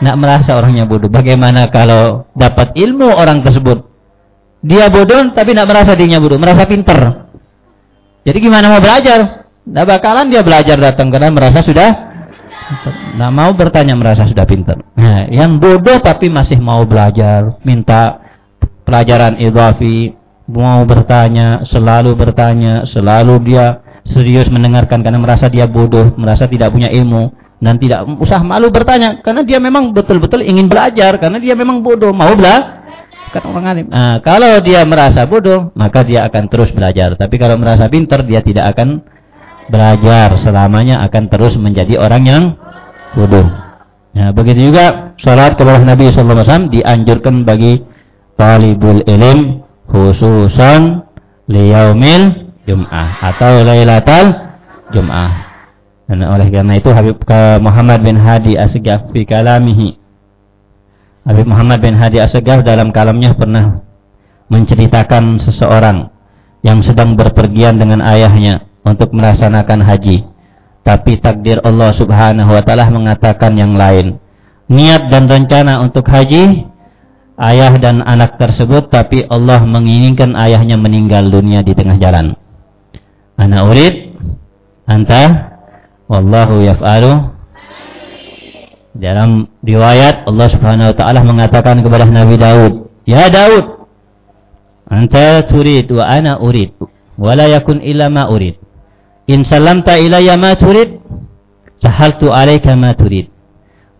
tidak merasa orangnya bodoh. Bagaimana kalau dapat ilmu orang tersebut? Dia bodoh tapi tidak merasa dirinya bodoh. Merasa pinter. Jadi gimana mau belajar? Tidak bakalan dia belajar datang karena merasa sudah tidak mau bertanya merasa sudah pinter. Nah, yang bodoh tapi masih mau belajar, minta pelajaran idhafi, mau bertanya, selalu bertanya, selalu dia serius mendengarkan karena merasa dia bodoh, merasa tidak punya ilmu dan tidak usah malu bertanya karena dia memang betul-betul ingin belajar karena dia memang bodoh, mau belajar kan orang alim. Nah, kalau dia merasa bodoh, maka dia akan terus belajar. Tapi kalau merasa pintar, dia tidak akan belajar selamanya akan terus menjadi orang yang bodoh. Nah, begitu juga salat kepada Nabi wasallam dianjurkan bagi talibul ilm khususan liyaumil Jum'ah atau Lailatul Jum'ah. Dan oleh karena itu Habib Muhammad bin Hadi Asgaf kalamihi Habib Muhammad bin Hadi Asgaf dalam kalamnya pernah menceritakan seseorang yang sedang berpergian dengan ayahnya untuk melaksanakan haji. Tapi takdir Allah Subhanahu wa taala mengatakan yang lain. Niat dan rencana untuk haji ayah dan anak tersebut tapi Allah menginginkan ayahnya meninggal dunia di tengah jalan. Ana urid anta wallahu yaf'alu dalam riwayat Allah Subhanahu wa taala mengatakan kepada Nabi Daud, "Ya Daud, anta turid wa ana urid, wa la yakun illa ma urid. In salamta ilayya ma turid, sahaltu alayka ma turid."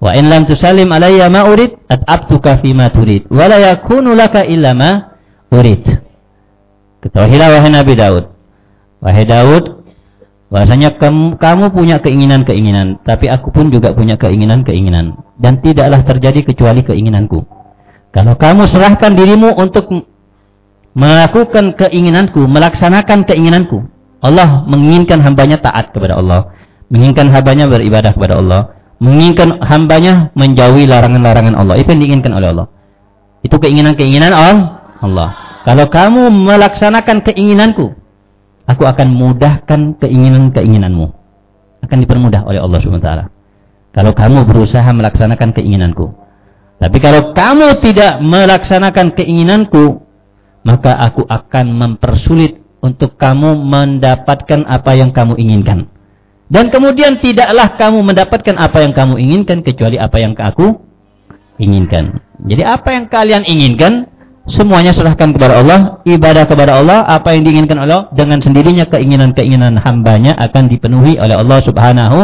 Wa in lam tusallim alayya ma urid at'abtuka fi ma turid wa la yakunu laka illa ma urid. Ketahuilah wahai Nabi Daud. Wahai Daud, bahasanya kamu, kamu punya keinginan-keinginan, tapi aku pun juga punya keinginan-keinginan dan tidaklah terjadi kecuali keinginanku. Kalau kamu serahkan dirimu untuk melakukan keinginanku, melaksanakan keinginanku, Allah menginginkan hambanya taat kepada Allah, menginginkan hambanya beribadah kepada Allah, menginginkan hambanya menjauhi larangan-larangan Allah. Itu yang diinginkan oleh Allah. Itu keinginan-keinginan Allah. Kalau kamu melaksanakan keinginanku, aku akan mudahkan keinginan-keinginanmu. Akan dipermudah oleh Allah SWT. Kalau kamu berusaha melaksanakan keinginanku. Tapi kalau kamu tidak melaksanakan keinginanku, maka aku akan mempersulit untuk kamu mendapatkan apa yang kamu inginkan. Dan kemudian tidaklah kamu mendapatkan apa yang kamu inginkan kecuali apa yang aku inginkan. Jadi apa yang kalian inginkan semuanya serahkan kepada Allah, ibadah kepada Allah, apa yang diinginkan Allah dengan sendirinya keinginan-keinginan hambanya akan dipenuhi oleh Allah Subhanahu.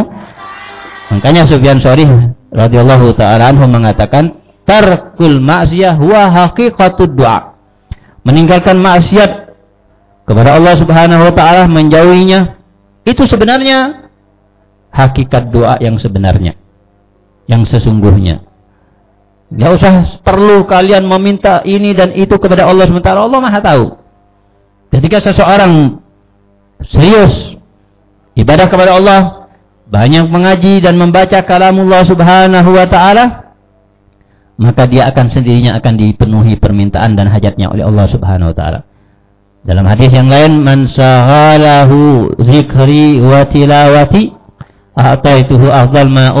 Makanya Sufyan Sorry radhiyallahu taala anhu mengatakan tarkul ma'siyah huwa haqiqatud du'a. Meninggalkan maksiat kepada Allah Subhanahu wa taala menjauhinya itu sebenarnya hakikat doa yang sebenarnya yang sesungguhnya Gak usah perlu kalian meminta ini dan itu kepada Allah sementara Allah maha tahu. Ketika seseorang serius ibadah kepada Allah, banyak mengaji dan membaca kalamullah subhanahu wa ta'ala, maka dia akan sendirinya akan dipenuhi permintaan dan hajatnya oleh Allah Subhanahu wa taala. Dalam hadis yang lain, "Man sahalahu zikri wa tilawati a'taituhu ma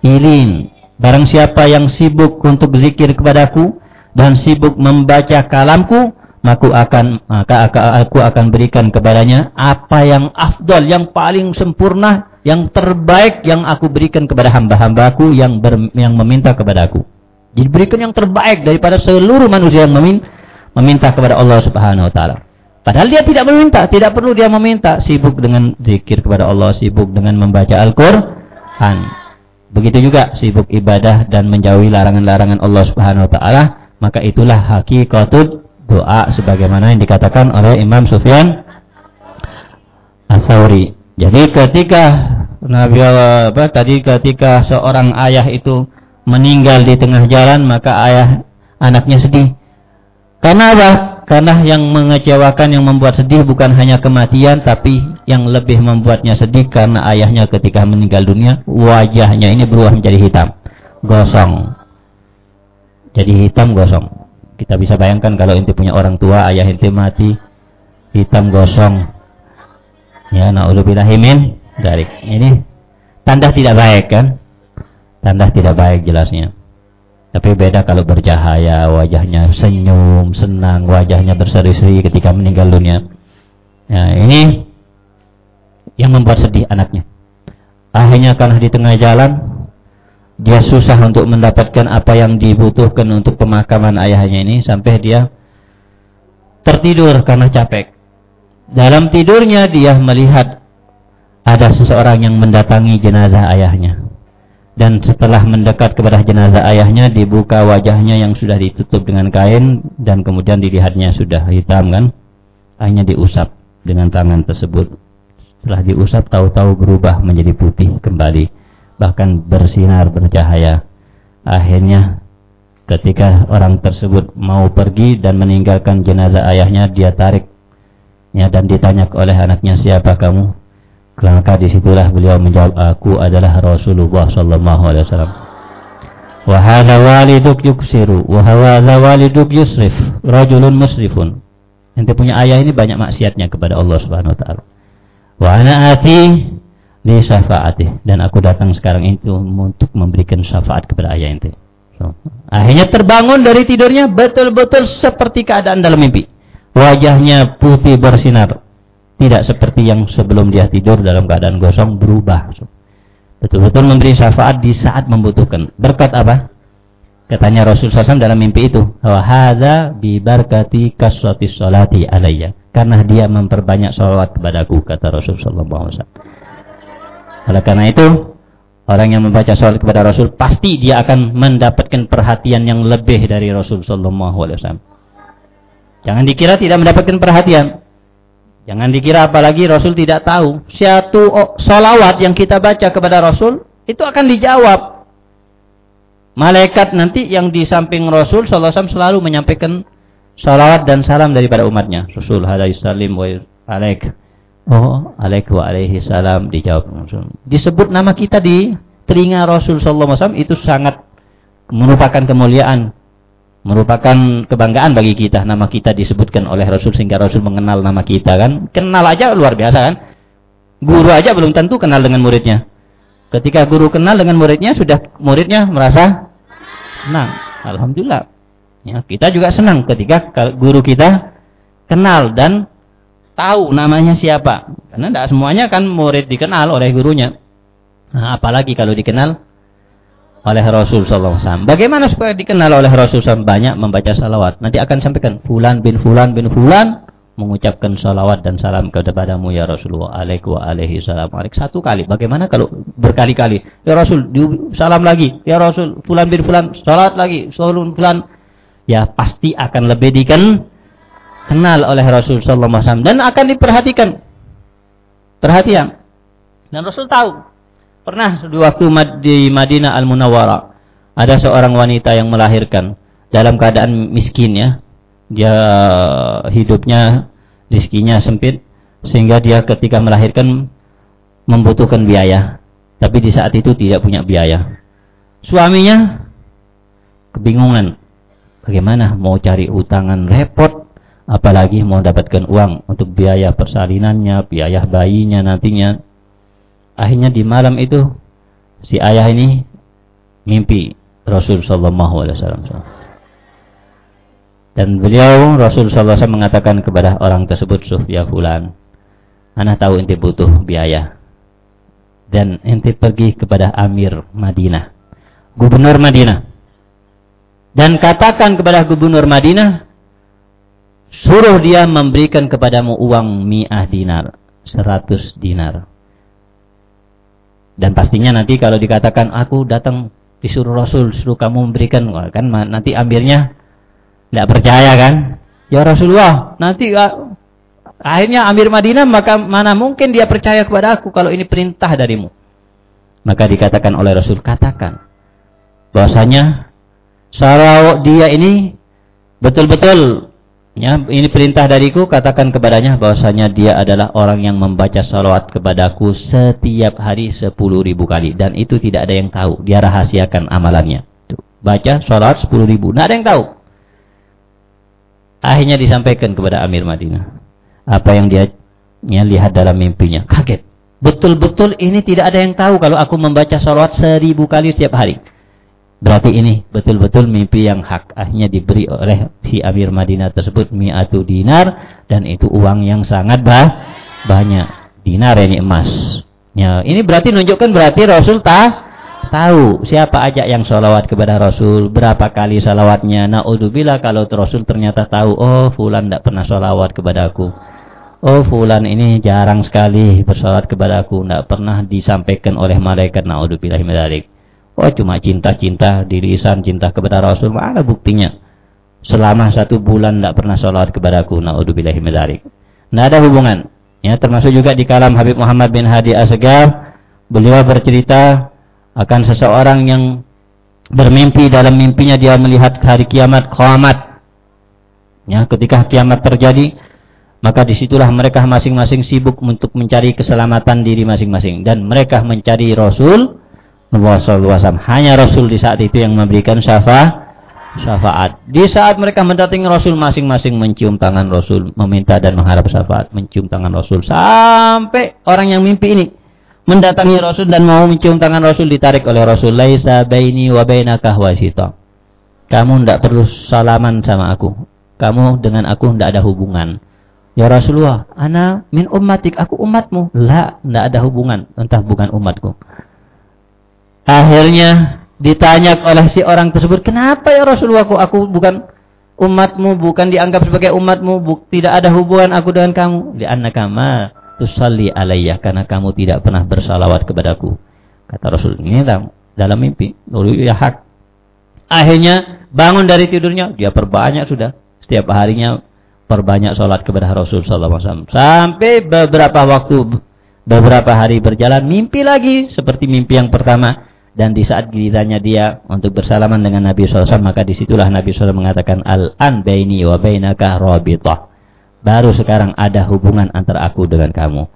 ilin." Barang siapa yang sibuk untuk zikir kepadaku dan sibuk membaca kalamku, maka akan maka aku akan berikan kepadanya apa yang afdal, yang paling sempurna yang terbaik yang aku berikan kepada hamba-hambaku yang ber, yang meminta kepadaku. Jadi berikan yang terbaik daripada seluruh manusia yang memin, meminta kepada Allah Subhanahu wa taala. Padahal dia tidak meminta, tidak perlu dia meminta, sibuk dengan zikir kepada Allah, sibuk dengan membaca Al-Qur'an. Begitu juga sibuk ibadah dan menjauhi larangan-larangan Allah Subhanahu wa taala, maka itulah hakikatul doa sebagaimana yang dikatakan oleh Imam Sufyan As-Sauri. Jadi ketika Nabi Allah apa tadi ketika seorang ayah itu meninggal di tengah jalan maka ayah anaknya sedih. Karena apa? Karena yang mengecewakan yang membuat sedih bukan hanya kematian tapi yang lebih membuatnya sedih karena ayahnya ketika meninggal dunia wajahnya ini berubah menjadi hitam, gosong. Jadi hitam gosong. Kita bisa bayangkan kalau inti punya orang tua ayah inti mati hitam gosong Ya, naudzubillahimin dari ini tanda tidak baik kan? Tanda tidak baik jelasnya. Tapi beda kalau bercahaya, wajahnya senyum, senang, wajahnya berseri-seri ketika meninggal dunia. Ya, ini yang membuat sedih anaknya. Akhirnya karena di tengah jalan dia susah untuk mendapatkan apa yang dibutuhkan untuk pemakaman ayahnya ini sampai dia tertidur karena capek. Dalam tidurnya dia melihat ada seseorang yang mendatangi jenazah ayahnya. Dan setelah mendekat kepada jenazah ayahnya dibuka wajahnya yang sudah ditutup dengan kain dan kemudian dilihatnya sudah hitam kan. Hanya diusap dengan tangan tersebut. Setelah diusap tahu-tahu berubah menjadi putih kembali. Bahkan bersinar bercahaya. Akhirnya ketika orang tersebut mau pergi dan meninggalkan jenazah ayahnya dia tarik dan ditanya oleh anaknya siapa kamu maka di situlah beliau menjawab aku adalah Rasulullah sallallahu alaihi wasallam. Wa hadha waliduk yuksiru wa waliduk yusrif rajulun musrifun. Ente punya ayah ini banyak maksiatnya kepada Allah Subhanahu wa taala. Wa ana ati li syafaatih. Dan aku datang sekarang itu untuk memberikan syafaat kepada ayah ente akhirnya terbangun dari tidurnya betul-betul seperti keadaan dalam mimpi. Wajahnya putih bersinar. Tidak seperti yang sebelum dia tidur dalam keadaan gosong berubah. Betul-betul memberi syafaat di saat membutuhkan. Berkat apa? Katanya Rasul SAW dalam mimpi itu. Wahada bi barkati kaswati sholati alayya. Karena dia memperbanyak sholawat kepadaku, kata Rasul SAW. Oleh karena itu, orang yang membaca sholawat kepada Rasul, pasti dia akan mendapatkan perhatian yang lebih dari Rasul SAW. Jangan dikira tidak mendapatkan perhatian. Jangan dikira apalagi Rasul tidak tahu. Satu salawat yang kita baca kepada Rasul, itu akan dijawab. Malaikat nanti yang di samping Rasul SAW selalu menyampaikan salawat dan salam daripada umatnya. Rasul alaihi salim wa alaik. Oh, alaik wa alaihi salam dijawab. Disebut nama kita di telinga Rasul SAW itu sangat merupakan kemuliaan merupakan kebanggaan bagi kita. Nama kita disebutkan oleh Rasul sehingga Rasul mengenal nama kita kan? Kenal aja luar biasa kan? Guru aja belum tentu kenal dengan muridnya. Ketika guru kenal dengan muridnya sudah muridnya merasa senang. Alhamdulillah. Ya kita juga senang ketika guru kita kenal dan tahu namanya siapa. Karena tidak semuanya kan murid dikenal oleh gurunya. Nah, apalagi kalau dikenal oleh Rasul SAW. Bagaimana supaya dikenal oleh Rasul SAW? Banyak membaca salawat. Nanti akan sampaikan, Fulan bin Fulan bin Fulan mengucapkan salawat dan salam kepadamu ya Rasulullah. Alaihi wa alaihi salam. Satu kali. Bagaimana kalau berkali-kali? Ya Rasul salam lagi. Ya Rasul fulan bin fulan salat lagi. Fulan fulan. Ya pasti akan lebih diken kenal oleh Rasul sallallahu alaihi wasallam. Dan akan diperhatikan. Perhatian. Dan Rasul tahu Pernah di waktu di Madinah Al-Munawwarah ada seorang wanita yang melahirkan dalam keadaan miskin ya. Dia hidupnya rizkinya sempit sehingga dia ketika melahirkan membutuhkan biaya. Tapi di saat itu tidak punya biaya. Suaminya kebingungan. Bagaimana mau cari utangan repot, apalagi mau dapatkan uang untuk biaya persalinannya, biaya bayinya nantinya. Akhirnya di malam itu si ayah ini mimpi Rasul Sallallahu Alaihi Wasallam. Dan beliau Rasul Sallallahu Alaihi mengatakan kepada orang tersebut, Sufya Fulan, Anak tahu ente butuh biaya. Dan ente pergi kepada Amir Madinah. Gubernur Madinah dan katakan kepada gubernur Madinah, suruh dia memberikan kepadamu uang mi'ah dinar, seratus dinar. Dan pastinya nanti kalau dikatakan aku datang disuruh Rasul, suruh kamu memberikan, kan nanti amirnya tidak percaya kan? Ya Rasulullah, nanti akhirnya Amir Madinah maka mana mungkin dia percaya kepada aku kalau ini perintah darimu. Maka dikatakan oleh Rasul, katakan bahwasanya Sarawak dia ini betul-betul ya ini perintah dariku katakan kepadanya bahwasanya dia adalah orang yang membaca salawat kepadaku setiap hari sepuluh ribu kali. Dan itu tidak ada yang tahu. Dia rahasiakan amalannya. Tuh, baca salawat sepuluh ribu. Tidak ada yang tahu. Akhirnya disampaikan kepada Amir Madinah. Apa yang dia ya, lihat dalam mimpinya. Kaget. Betul-betul ini tidak ada yang tahu kalau aku membaca salawat seribu kali setiap hari Berarti ini betul-betul mimpi yang hak akhirnya diberi oleh si Amir Madinah tersebut mi'atu dinar dan itu uang yang sangat bah banyak. Dinar ini emas. Ya, ini berarti menunjukkan berarti Rasul tak tahu siapa aja yang salawat kepada Rasul, berapa kali salawatnya. Naudzubillah kalau Rasul ternyata tahu, oh fulan tidak pernah salawat kepada aku. Oh fulan ini jarang sekali bersalawat kepada aku, tidak pernah disampaikan oleh malaikat. Naudzubillah min Oh cuma cinta-cinta di lisan cinta kepada Rasul. Mana buktinya? Selama satu bulan tidak pernah sholat kepada aku. Na'udzubillahi medalik. Tidak ada hubungan. Ya, termasuk juga di kalam Habib Muhammad bin Hadi Asgar. Beliau bercerita akan seseorang yang bermimpi dalam mimpinya dia melihat hari kiamat kiamat. Ya, ketika kiamat terjadi, maka di situlah mereka masing-masing sibuk untuk mencari keselamatan diri masing-masing dan mereka mencari Rasul Wasallam. Hanya Rasul di saat itu yang memberikan syafa, syafaat. Di saat mereka mendatangi Rasul masing-masing mencium tangan Rasul, meminta dan mengharap syafaat, mencium tangan Rasul sampai orang yang mimpi ini mendatangi Rasul dan mau mencium tangan Rasul ditarik oleh Rasul. Laisa baini wa bainaka wasita. Kamu tidak perlu salaman sama aku. Kamu dengan aku tidak ada hubungan. Ya Rasulullah, ana min ummatik, aku umatmu. La, tidak ada hubungan, entah bukan umatku. Akhirnya ditanya oleh si orang tersebut, kenapa ya Rasulullah kok aku bukan umatmu, bukan dianggap sebagai umatmu, bu, tidak ada hubungan aku dengan kamu. Di anak kamu tusalli alayya karena kamu tidak pernah bersalawat kepadaku. Kata Rasul ini dalam mimpi. Lalu ya hak. Akhirnya bangun dari tidurnya, dia perbanyak sudah. Setiap harinya perbanyak sholat kepada Rasul SAW. Sampai beberapa waktu, beberapa hari berjalan, mimpi lagi seperti mimpi yang pertama dan di saat gilirannya dia untuk bersalaman dengan Nabi SAW maka di situlah Nabi SAW mengatakan al-an baini wa bainaka rabitah. Baru sekarang ada hubungan antara aku dengan kamu.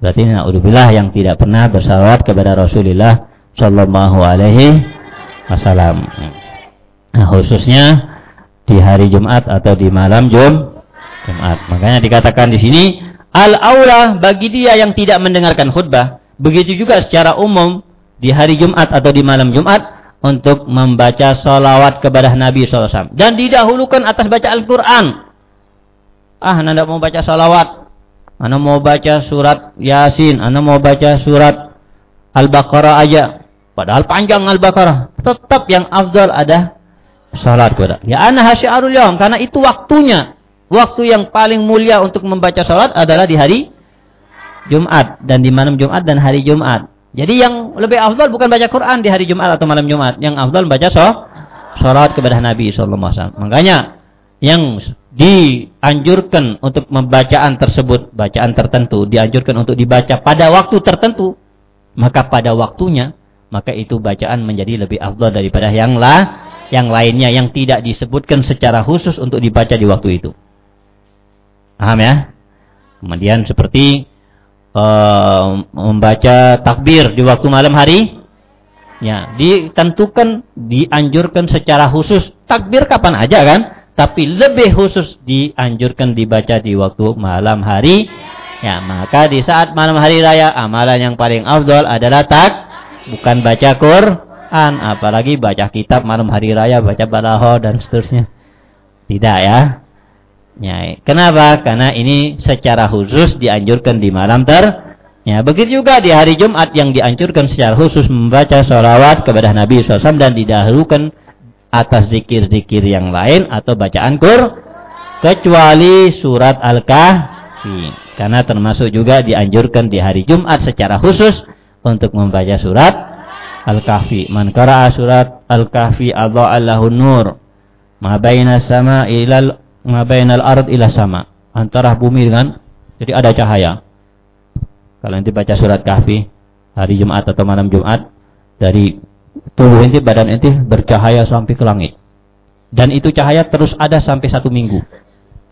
Berarti na'udzubillah yang tidak pernah bersalawat kepada Rasulullah Sallallahu Alaihi Wasallam. Nah khususnya di hari Jumat atau di malam Jum Jumat. Makanya dikatakan di sini al-aula bagi dia yang tidak mendengarkan khutbah. Begitu juga secara umum di hari Jumat atau di malam Jumat untuk membaca salawat kepada Nabi SAW. Dan didahulukan atas baca Al-Quran. Ah, anda mau baca salawat. Anda mau baca surat Yasin. Anda mau baca surat Al-Baqarah aja. Padahal panjang Al-Baqarah. Tetap yang afdal ada salat kepada. Ya ana hasyiarul yaum. Karena itu waktunya. Waktu yang paling mulia untuk membaca salat adalah di hari Jumat. Dan di malam Jumat dan hari Jumat. Jadi yang lebih afdal bukan baca Quran di hari Jumat atau malam Jumat. Yang afdal baca so, salat kepada Nabi SAW. Makanya yang dianjurkan untuk pembacaan tersebut, bacaan tertentu, dianjurkan untuk dibaca pada waktu tertentu, maka pada waktunya, maka itu bacaan menjadi lebih afdal daripada yang lah, yang lainnya yang tidak disebutkan secara khusus untuk dibaca di waktu itu. Paham ya? Kemudian seperti uh, membaca takbir di waktu malam hari Ya, ditentukan, dianjurkan secara khusus takbir kapan aja kan? Tapi lebih khusus dianjurkan dibaca di waktu malam hari. Ya, maka di saat malam hari raya amalan yang paling afdol adalah tak bukan baca Quran, apalagi baca kitab malam hari raya, baca balaho dan seterusnya. Tidak ya. Ya, kenapa? Karena ini secara khusus dianjurkan di malam ter Ya, begitu juga di hari Jumat yang dianjurkan secara khusus membaca sholawat kepada Nabi SAW dan didahulukan atas zikir-zikir yang lain atau bacaan Qur kecuali surat Al-Kahfi karena termasuk juga dianjurkan di hari Jumat secara khusus untuk membaca surat Al-Kahfi. Man qara'a surat Al-Kahfi Allahu nur ma baina sama ilal ma bainal ard ila sama. Antara bumi dengan jadi ada cahaya kalau nanti baca surat kahfi hari Jumat atau malam Jumat dari tubuh inti badan inti bercahaya sampai ke langit. Dan itu cahaya terus ada sampai satu minggu.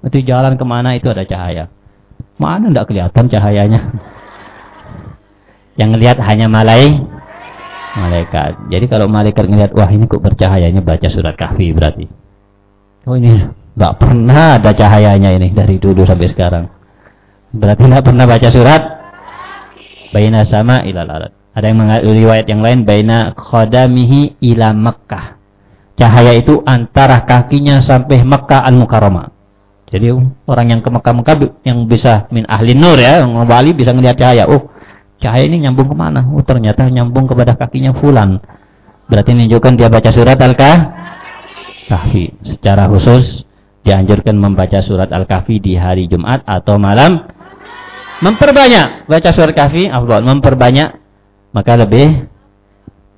Nanti jalan ke mana itu ada cahaya. Mana tidak kelihatan cahayanya? Yang lihat hanya malai, malaikat. Jadi kalau malaikat ngelihat, wah ini kok bercahayanya baca surat kahfi berarti. Oh ini nggak pernah ada cahayanya ini dari dulu sampai sekarang. Berarti nggak pernah baca surat baina sama ila larat. Ada yang riwayat yang lain baina khadamihi ila Makkah. Cahaya itu antara kakinya sampai Makkah Al-Mukarramah. Jadi orang yang ke Makkah-Makkah yang bisa min ahli nur ya, yang wali bisa ngelihat cahaya. Oh, cahaya ini nyambung ke mana? Oh, ternyata nyambung kepada kakinya fulan. Berarti menunjukkan dia baca surat Al-Kahfi. Secara khusus dianjurkan membaca surat Al-Kahfi di hari Jumat atau malam. Memperbanyak. Baca surat kahfi afdal. Memperbanyak maka lebih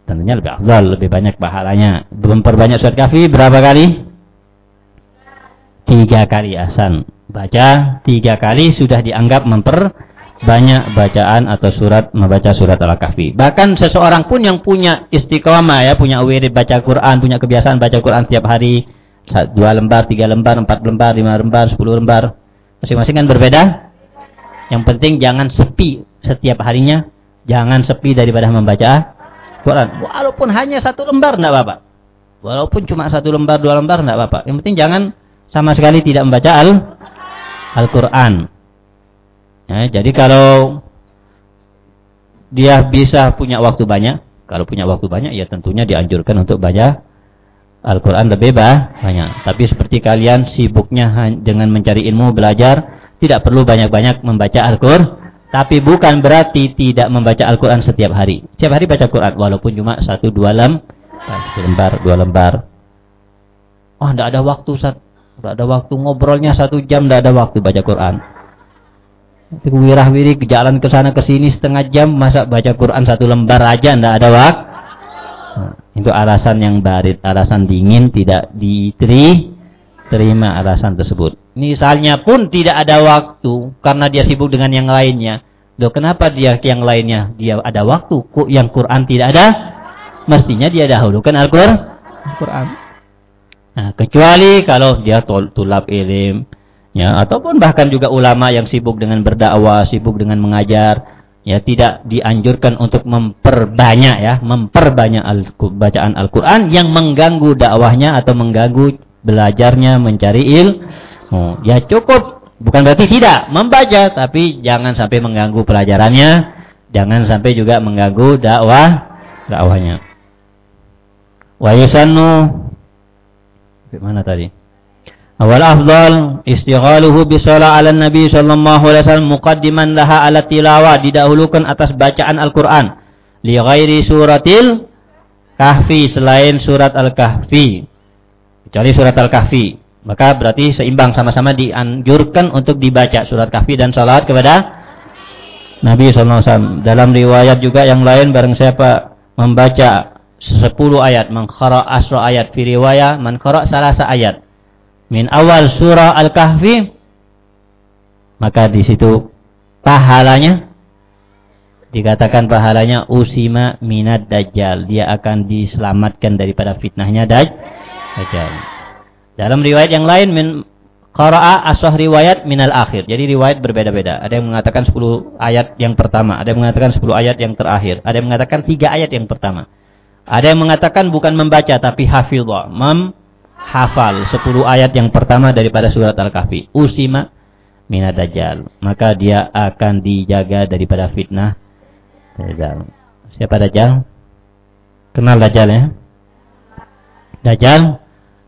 tentunya lebih afdal lebih banyak pahalanya. Memperbanyak surat kahfi berapa kali? Tiga kali asan baca tiga kali sudah dianggap memperbanyak bacaan atau surat membaca surat al-kahfi. Bahkan seseorang pun yang punya istiqomah ya punya wirid baca Quran punya kebiasaan baca Quran setiap hari dua lembar tiga lembar empat lembar lima lembar sepuluh lembar masing-masing kan berbeda yang penting jangan sepi setiap harinya. Jangan sepi daripada membaca Quran. Walaupun hanya satu lembar tidak apa-apa. Walaupun cuma satu lembar, dua lembar tidak apa-apa. Yang penting jangan sama sekali tidak membaca Al Al-Quran. Ya, jadi kalau dia bisa punya waktu banyak, kalau punya waktu banyak ya tentunya dianjurkan untuk baca Al-Quran lebih banyak. Tapi seperti kalian sibuknya dengan mencari ilmu, belajar, tidak perlu banyak-banyak membaca Al-Quran. Tapi bukan berarti tidak membaca Al-Quran setiap hari. Setiap hari baca Quran. Walaupun cuma satu dua lem, satu lembar, dua lembar. Oh, tidak ada waktu. Tidak ada waktu ngobrolnya satu jam. Tidak ada waktu baca Quran. Wirah wiri ke jalan ke sana ke sini setengah jam masa baca Quran satu lembar aja tidak ada waktu. Nah, itu alasan yang barit, alasan dingin tidak diterima alasan tersebut. Misalnya pun tidak ada waktu karena dia sibuk dengan yang lainnya. Loh, kenapa dia yang lainnya dia ada waktu? Kok yang Quran tidak ada? Mestinya dia dahulukan Al-Quran. Al nah, kecuali kalau dia tulap ilim, ya, ataupun bahkan juga ulama yang sibuk dengan berdakwah, sibuk dengan mengajar, ya tidak dianjurkan untuk memperbanyak ya, memperbanyak al bacaan Al-Qur'an yang mengganggu dakwahnya atau mengganggu belajarnya mencari ilmu ya cukup. Bukan berarti tidak membaca, tapi jangan sampai mengganggu pelajarannya, jangan sampai juga mengganggu dakwah dakwahnya. Wa yusannu tadi? Awal afdal istighaluhu bi ala nabi sallallahu alaihi wasallam muqaddiman laha ala tilawah didahulukan atas bacaan Al-Qur'an li ghairi suratil kahfi selain surat Al-Kahfi kecuali surat Al-Kahfi maka berarti seimbang sama-sama dianjurkan untuk dibaca surat kahfi dan salat kepada Nabi SAW. Dalam riwayat juga yang lain bareng siapa membaca 10 ayat, mengkhara asra ayat fi riwayat, mengkhara salasa ayat. Min awal surah Al-Kahfi maka di situ pahalanya dikatakan pahalanya usima minad dajjal. Dia akan diselamatkan daripada fitnahnya dajjal. Dalam riwayat yang lain min qara'a asah riwayat minal akhir. Jadi riwayat berbeda-beda. Ada yang mengatakan 10 ayat yang pertama, ada yang mengatakan 10 ayat yang terakhir, ada yang mengatakan 3 ayat yang pertama. Ada yang mengatakan bukan membaca tapi hafidhah, menghafal 10 ayat yang pertama daripada surat Al-Kahfi. Usima minad dajjal. Maka dia akan dijaga daripada fitnah dajjal. Siapa dajjal? Kenal dajjal ya? Dajjal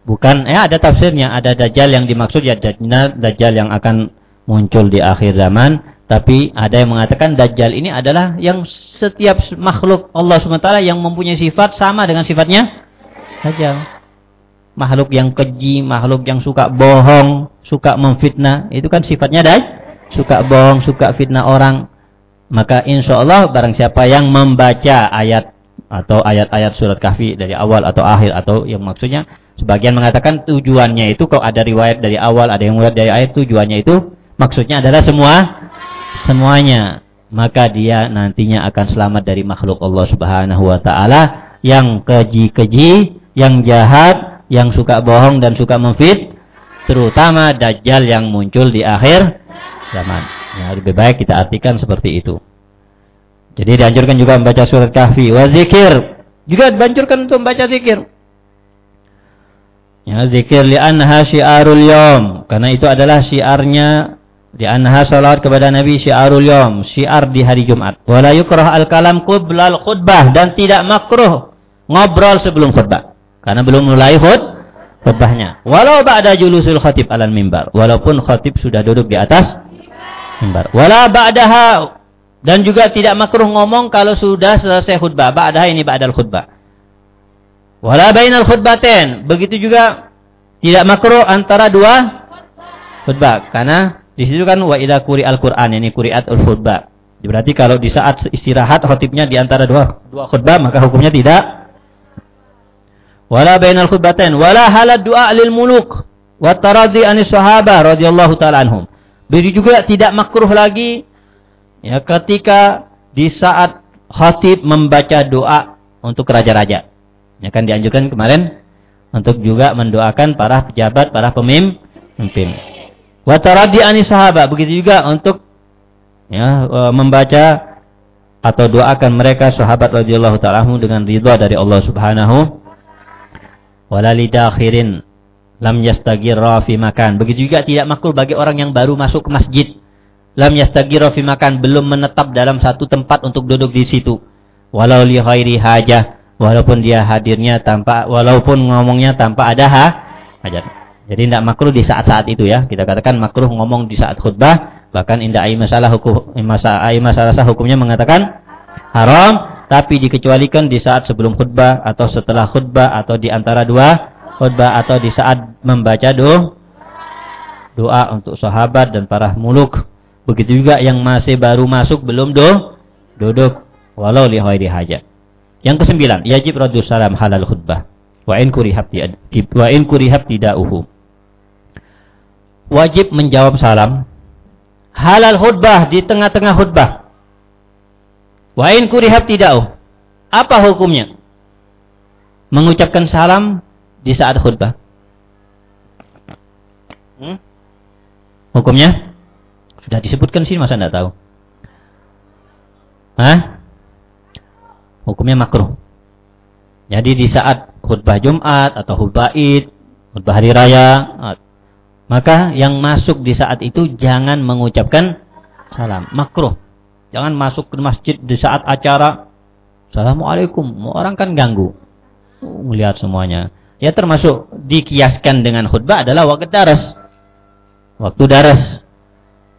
bukan eh ada tafsirnya, ada dajjal yang dimaksud ya dajjal yang akan muncul di akhir zaman tapi ada yang mengatakan Dajjal ini adalah yang setiap makhluk Allah SWT yang mempunyai sifat sama dengan sifatnya Dajjal. Makhluk yang keji, makhluk yang suka bohong, suka memfitnah, itu kan sifatnya Dajjal. Suka bohong, suka fitnah orang. Maka insya Allah barang siapa yang membaca ayat atau ayat-ayat surat kahfi dari awal atau akhir atau yang maksudnya sebagian mengatakan tujuannya itu kalau ada riwayat dari awal ada yang melihat dari ayat tujuannya itu maksudnya adalah semua semuanya maka dia nantinya akan selamat dari makhluk Allah Subhanahu wa taala yang keji-keji, yang jahat, yang suka bohong dan suka memfit, terutama dajjal yang muncul di akhir zaman. Ya, lebih baik kita artikan seperti itu. Jadi dianjurkan juga membaca surat Kahfi wa zikir. Juga dianjurkan untuk membaca zikir. Ya, zikir li'anha syiarul yom. Karena itu adalah syiarnya di anha salat kepada Nabi syiarul yom, syiar di hari Jumat. Wala yukrah al-kalam qublal khutbah dan tidak makruh ngobrol sebelum khutbah. Karena belum mulai khut khutbahnya. Walau ba'da julusul khatib alal mimbar. Walaupun khatib sudah duduk di atas mimbar. Wala ba'daha dan juga tidak makruh ngomong kalau sudah selesai khutbah. Ba'daha ini ba'dal khutbah. Wala bainal khutbatain. Begitu juga tidak makruh antara dua khutbah. Karena di situ kan wa idza al Qur'an ini quri'at al khutbah. Berarti kalau di saat istirahat khotibnya di antara dua dua khutbah maka hukumnya tidak wala bainal khutbatain wala halad du'a lil muluk wa taradhi anis sahabah radhiyallahu taala anhum. Begitu juga tidak makruh lagi ya ketika di saat khatib membaca doa untuk raja-raja. Ya kan dianjurkan kemarin untuk juga mendoakan para pejabat, para pemimpin. Wa taradi ani sahabat. Begitu juga untuk ya, e, membaca atau doakan mereka sahabat radhiyallahu taala dengan ridha dari Allah Subhanahu wala lidakhirin lam yastagirra fi makan. Begitu juga tidak makul bagi orang yang baru masuk ke masjid. Lam yastagirra fi makan, belum menetap dalam satu tempat untuk duduk di situ. Walau li khairi hajah, walaupun dia hadirnya tanpa walaupun ngomongnya tanpa ada ha, hajat. Jadi tidak makruh di saat-saat itu ya. Kita katakan makruh ngomong di saat khutbah. Bahkan indah ai masalah hukum masalah masalah hukumnya mengatakan haram, tapi dikecualikan di saat sebelum khutbah atau setelah khutbah atau di antara dua khutbah atau di saat membaca doa doa untuk sahabat dan para muluk. Begitu juga yang masih baru masuk belum do duduk walau li ghairi hajat. Yang kesembilan, yajib radus salam halal khutbah. Wa in kurihab wa in kurihab tidauhu wajib menjawab salam. Halal khutbah di tengah-tengah khutbah. Wa in kurihab tidak. Apa hukumnya? Mengucapkan salam di saat khutbah. Hmm? Hukumnya? Sudah disebutkan sih masa tidak tahu? Hah? Hukumnya makruh. Jadi di saat khutbah Jumat atau khutbah Id, khutbah hari raya, maka yang masuk di saat itu jangan mengucapkan salam. Makruh. Jangan masuk ke masjid di saat acara. Assalamualaikum. Orang kan ganggu. Melihat semuanya. Ya termasuk dikiaskan dengan khutbah adalah waktu daras. Waktu daras.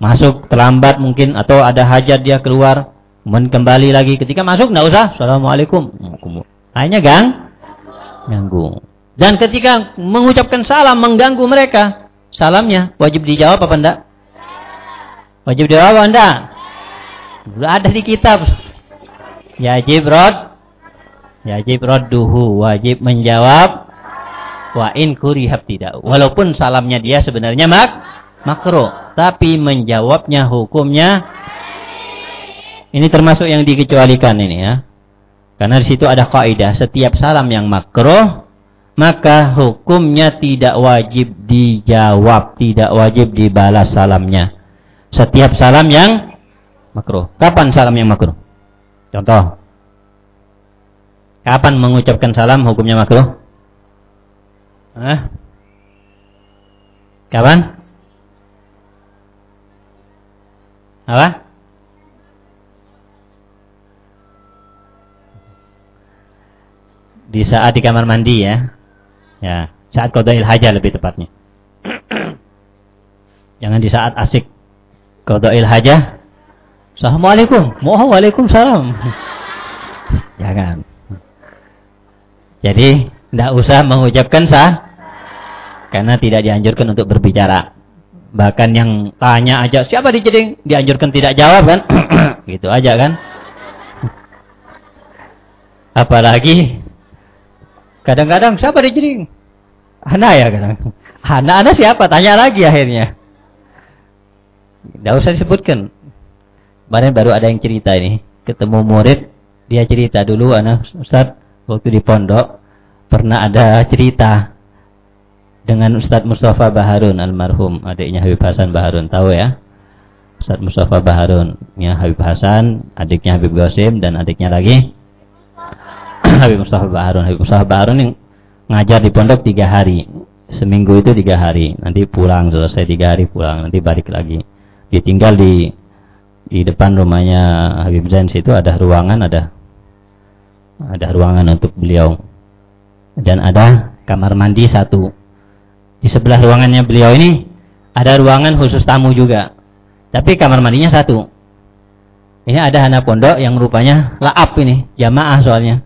Masuk terlambat mungkin atau ada hajat dia keluar. Kemudian kembali lagi. Ketika masuk tidak usah. Assalamualaikum. Hanya gang. Ganggu. Dan ketika mengucapkan salam mengganggu mereka salamnya wajib dijawab apa enggak? Wajib dijawab apa enggak? Sudah ada di kitab. Yajib rod. Yajib duhu Wajib menjawab. Wa in kurihab tidak. Walaupun salamnya dia sebenarnya mak makro. Tapi menjawabnya hukumnya. Ini termasuk yang dikecualikan ini ya. Karena di situ ada kaidah setiap salam yang makro maka hukumnya tidak wajib dijawab, tidak wajib dibalas salamnya. Setiap salam yang makruh. Kapan salam yang makruh? Contoh. Kapan mengucapkan salam hukumnya makruh? Hah? Kapan? Apa? Di saat di kamar mandi ya. Ya, saat qadail hajah lebih tepatnya. Jangan di saat asik qadail hajah. Assalamualaikum. Waalaikumsalam. Jangan. Jadi tidak usah mengucapkan sah karena tidak dianjurkan untuk berbicara. Bahkan yang tanya aja siapa di jeding dianjurkan tidak jawab kan? gitu aja kan? Apalagi kadang-kadang siapa di jeding? Hana ya kadang. Hana, Hana siapa? Tanya lagi akhirnya. Tidak usah disebutkan. Kemarin baru ada yang cerita ini. Ketemu murid, dia cerita dulu, anak Ustaz, waktu di pondok pernah ada cerita dengan Ustadz Mustafa Baharun almarhum adiknya Habib Hasan Baharun. Tahu ya? Ustadz Mustafa Baharun ya Habib Hasan adiknya Habib Gosim dan adiknya lagi Habib Mustafa Baharun. Habib Mustafa Baharun yang ngajar di pondok tiga hari. Seminggu itu tiga hari. Nanti pulang selesai tiga hari pulang nanti balik lagi. Ditinggal di di depan rumahnya Habib Zain situ ada ruangan ada ada ruangan untuk beliau dan ada kamar mandi satu. Di sebelah ruangannya beliau ini ada ruangan khusus tamu juga. Tapi kamar mandinya satu. Ini ada anak pondok yang rupanya laap ini, jamaah soalnya.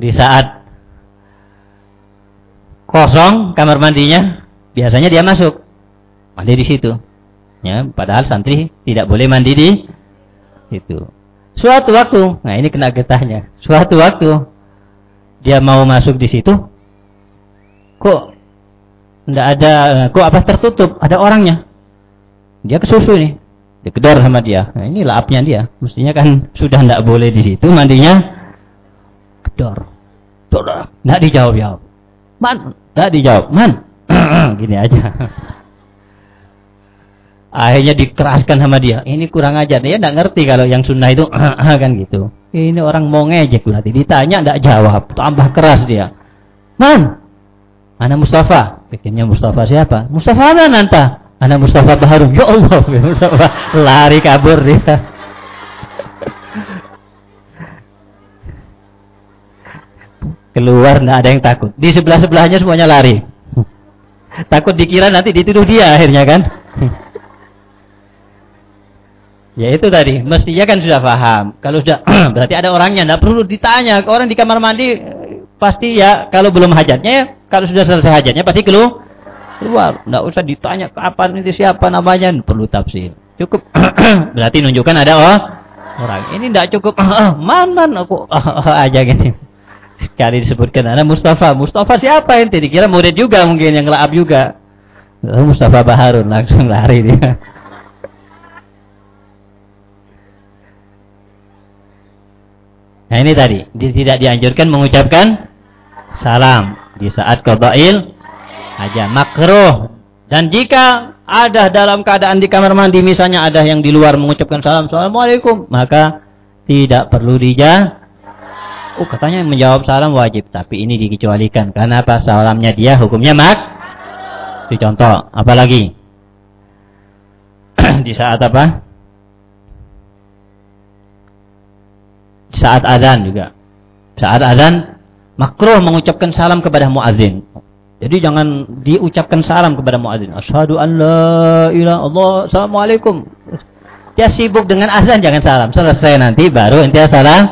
Di saat kosong kamar mandinya, biasanya dia masuk. Mandi di situ. Ya, padahal santri tidak boleh mandi di situ. Suatu waktu, nah ini kena getahnya. Suatu waktu dia mau masuk di situ, kok tidak ada, kok apa tertutup? Ada orangnya. Dia kesusu nih, dikedor sama dia. Nah ini lapnya dia. Mestinya kan sudah tidak boleh di situ mandinya, kedor. Tidak dijawab jawab. Man, tidak dijawab. Man, gini aja. Akhirnya dikeraskan sama dia. Ini kurang ajar. Dia tidak ngerti kalau yang sunnah itu kan gitu. Ini orang mau ngejek berarti. Ditanya tidak jawab. Tambah keras dia. Man, anak Mustafa. Bikinnya Mustafa siapa? Mustafa mana nanta? Anak Mustafa Baharum. Ya Allah. Mustafa lari kabur dia. Keluar tidak ada yang takut. Di sebelah-sebelahnya semuanya lari. Takut dikira nanti dituduh dia akhirnya kan. Ya itu tadi, mestinya kan sudah paham. Kalau sudah berarti ada orangnya, tidak perlu ditanya. Orang di kamar mandi pasti ya kalau belum hajatnya ya, kalau sudah selesai hajatnya pasti keluar. Tidak usah ditanya kapan ini siapa namanya, perlu tafsir. Cukup berarti nunjukkan ada oh, orang. Ini tidak cukup man man aku aja gini. Sekali disebutkan ada Mustafa. Mustafa siapa ente? Dikira murid juga mungkin yang laab juga. Mustafa Baharun langsung lari dia. Nah ini tadi, tidak dianjurkan mengucapkan salam di saat qadail aja makruh. Dan jika ada dalam keadaan di kamar mandi misalnya ada yang di luar mengucapkan salam Assalamualaikum, maka tidak perlu dija Oh katanya menjawab salam wajib, tapi ini dikecualikan. Karena apa? Salamnya dia hukumnya mak. Itu contoh. Apalagi di saat apa? Saat azan juga. Saat azan makruh mengucapkan salam kepada muazin. Jadi jangan diucapkan salam kepada muazin. Asyhadu an la ilaha Allah. Assalamualaikum. Dia sibuk dengan azan jangan salam. Selesai nanti baru ente salam.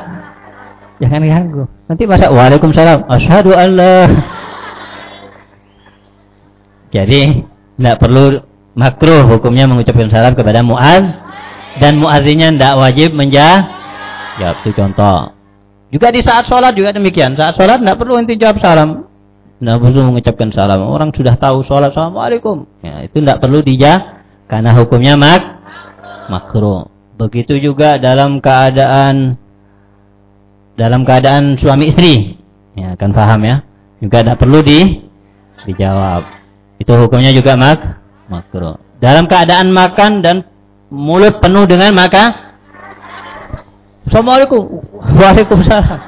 Jangan ganggu. Nanti masa waalaikumsalam. Asyhadu an la Jadi tidak perlu makruh hukumnya mengucapkan salam kepada muaz dan muazinnya tidak wajib menjawab Ya, itu contoh. Juga di saat sholat juga demikian. Saat sholat tidak perlu inti jawab salam. Tidak perlu mengucapkan salam. Orang sudah tahu sholat. Assalamualaikum. Ya, itu tidak perlu dijawab. Karena hukumnya mak makro. Begitu juga dalam keadaan dalam keadaan suami istri. Ya, kan paham ya. Juga tidak perlu di dijawab. Itu hukumnya juga mak makro. Dalam keadaan makan dan mulut penuh dengan maka Assalamualaikum. Waalaikumsalam.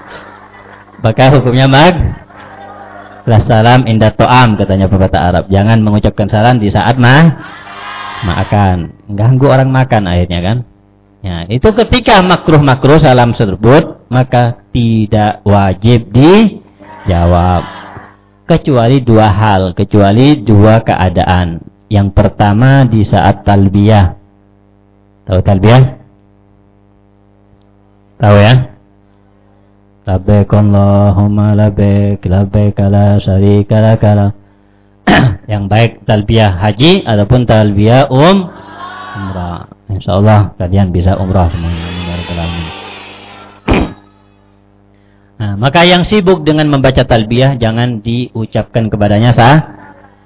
Maka hukumnya mag salam indah to'am katanya pepatah Arab. Jangan mengucapkan salam di saat mah makan. Ganggu orang makan akhirnya kan. Ya, itu ketika makruh-makruh salam tersebut maka tidak wajib dijawab. Kecuali dua hal, kecuali dua keadaan. Yang pertama di saat talbiyah. Tahu talbiyah? Tahu ya? Labbaik Allahumma labbaik labbaik la syarika lak yang baik talbiyah haji ataupun talbiyah um umrah. Insyaallah kalian bisa umrah semuanya. Nah, maka yang sibuk dengan membaca talbiyah jangan diucapkan kepadanya sah